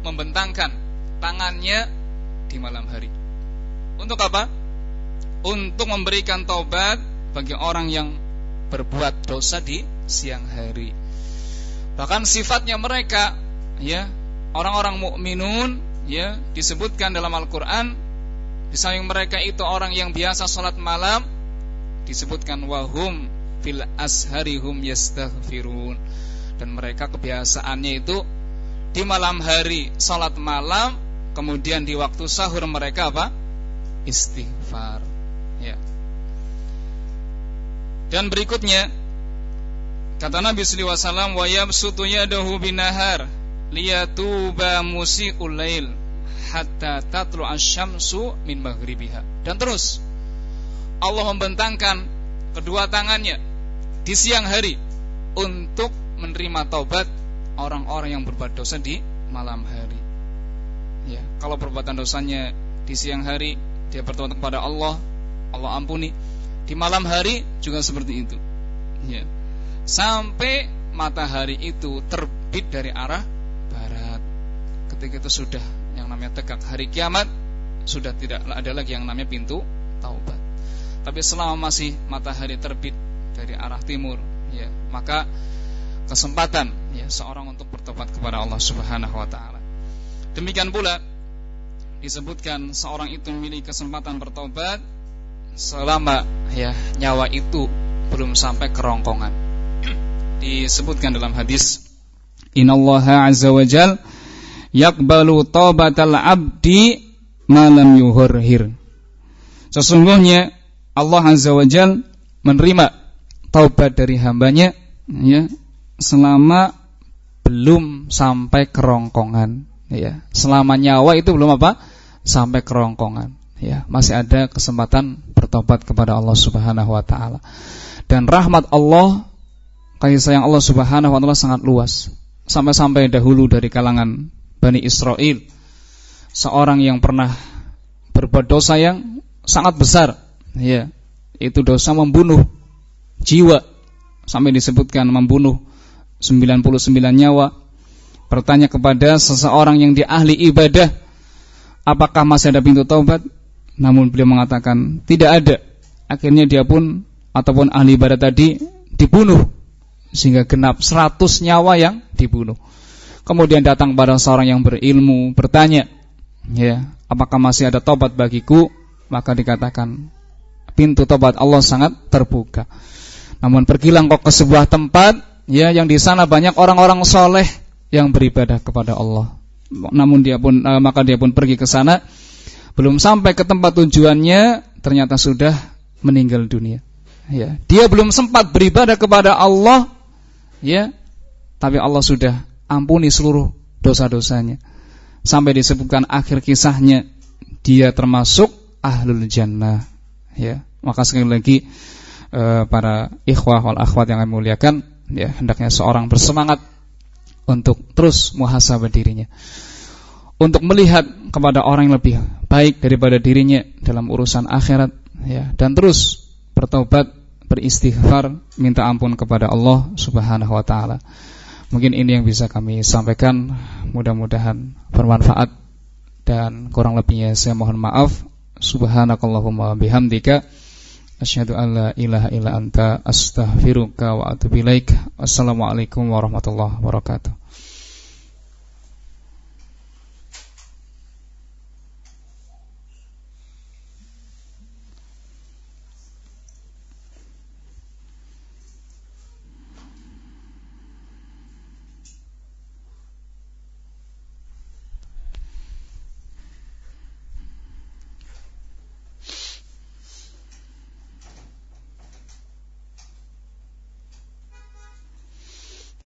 membentangkan tangannya di malam hari Untuk apa? Untuk memberikan taubat bagi orang yang berbuat dosa di siang hari. Bahkan sifatnya mereka ya, orang-orang mukminun ya disebutkan dalam Al-Qur'an samping mereka itu orang yang biasa salat malam disebutkan wahum fil asharihum yastaghfirun. Dan mereka kebiasaannya itu di malam hari salat malam kemudian di waktu sahur mereka apa? Istighfar Ya. Dan berikutnya kata Nabi sallallahu alaihi wasallam wa yabsutu yadahu binahar liyatuba musiul lail hatta tatlu asyamsu min maghribiha. Dan terus Allah membentangkan kedua tangannya di siang hari untuk menerima taubat orang-orang yang berbuat dosa di malam hari. Ya, kalau perbuatan dosanya di siang hari dia bertobat kepada Allah, Allah ampuni. Di malam hari juga seperti itu. Ya. Sampai matahari itu terbit dari arah barat. ketika itu sudah yang namanya tegak hari kiamat sudah tidak ada lagi yang namanya pintu taubat. Tapi selama masih matahari terbit dari arah timur, ya, maka kesempatan ya seorang untuk bertobat kepada Allah Subhanahu wa taala. Demikian pula disebutkan seorang itu memiliki kesempatan bertobat selama ya nyawa itu belum sampai kerongkongan. Disebutkan dalam hadis Innallaha azza wa jal yakbalu taubatal abdi malam yuhurhir. Sesungguhnya Allah Azza wa Jal menerima taubat dari hambanya ya selama belum sampai kerongkongan ya selama nyawa itu belum apa sampai kerongkongan ya masih ada kesempatan bertobat kepada Allah Subhanahu wa taala. Dan rahmat Allah kasih sayang Allah Subhanahu wa taala sangat luas. Sampai-sampai dahulu dari kalangan Bani Israel seorang yang pernah berbuat dosa yang sangat besar. Ya itu dosa membunuh jiwa. Sampai disebutkan membunuh 99 nyawa. Bertanya kepada seseorang yang di ahli ibadah apakah masih ada pintu taubat namun beliau mengatakan tidak ada. Akhirnya dia pun ataupun ahli ibadah tadi dibunuh. Sehingga genap 100 nyawa yang dibunuh. Kemudian datang pada seorang yang berilmu bertanya ya apakah masih ada tobat bagiku? Maka dikatakan pintu tobat Allah sangat terbuka. Namun pergilah kok ke sebuah tempat ya yang di sana banyak orang-orang soleh yang beribadah kepada Allah. Namun dia pun uh, maka dia pun pergi ke sana belum sampai ke tempat tujuannya ternyata sudah meninggal dunia. Ya. Dia belum sempat beribadah kepada Allah ya. Tapi Allah sudah ampuni seluruh dosa-dosanya. Sampai disebutkan akhir kisahnya dia termasuk ahlul jannah ya. Maka sekali lagi e, para ikhwah wal akhwat yang kami muliakan ya hendaknya seorang bersemangat untuk terus muhasabah dirinya. Untuk melihat kepada orang yang lebih baik daripada dirinya dalam urusan akhirat ya dan terus bertobat beristighfar minta ampun kepada Allah Subhanahu wa taala Mungkin ini yang bisa kami sampaikan. Mudah-mudahan bermanfaat dan kurang lebihnya saya mohon maaf. Subhanakallahumma bihamdika asyhadu an la ilaha illa anta astaghfiruka wa atubu ilaik. Assalamualaikum warahmatullahi wabarakatuh.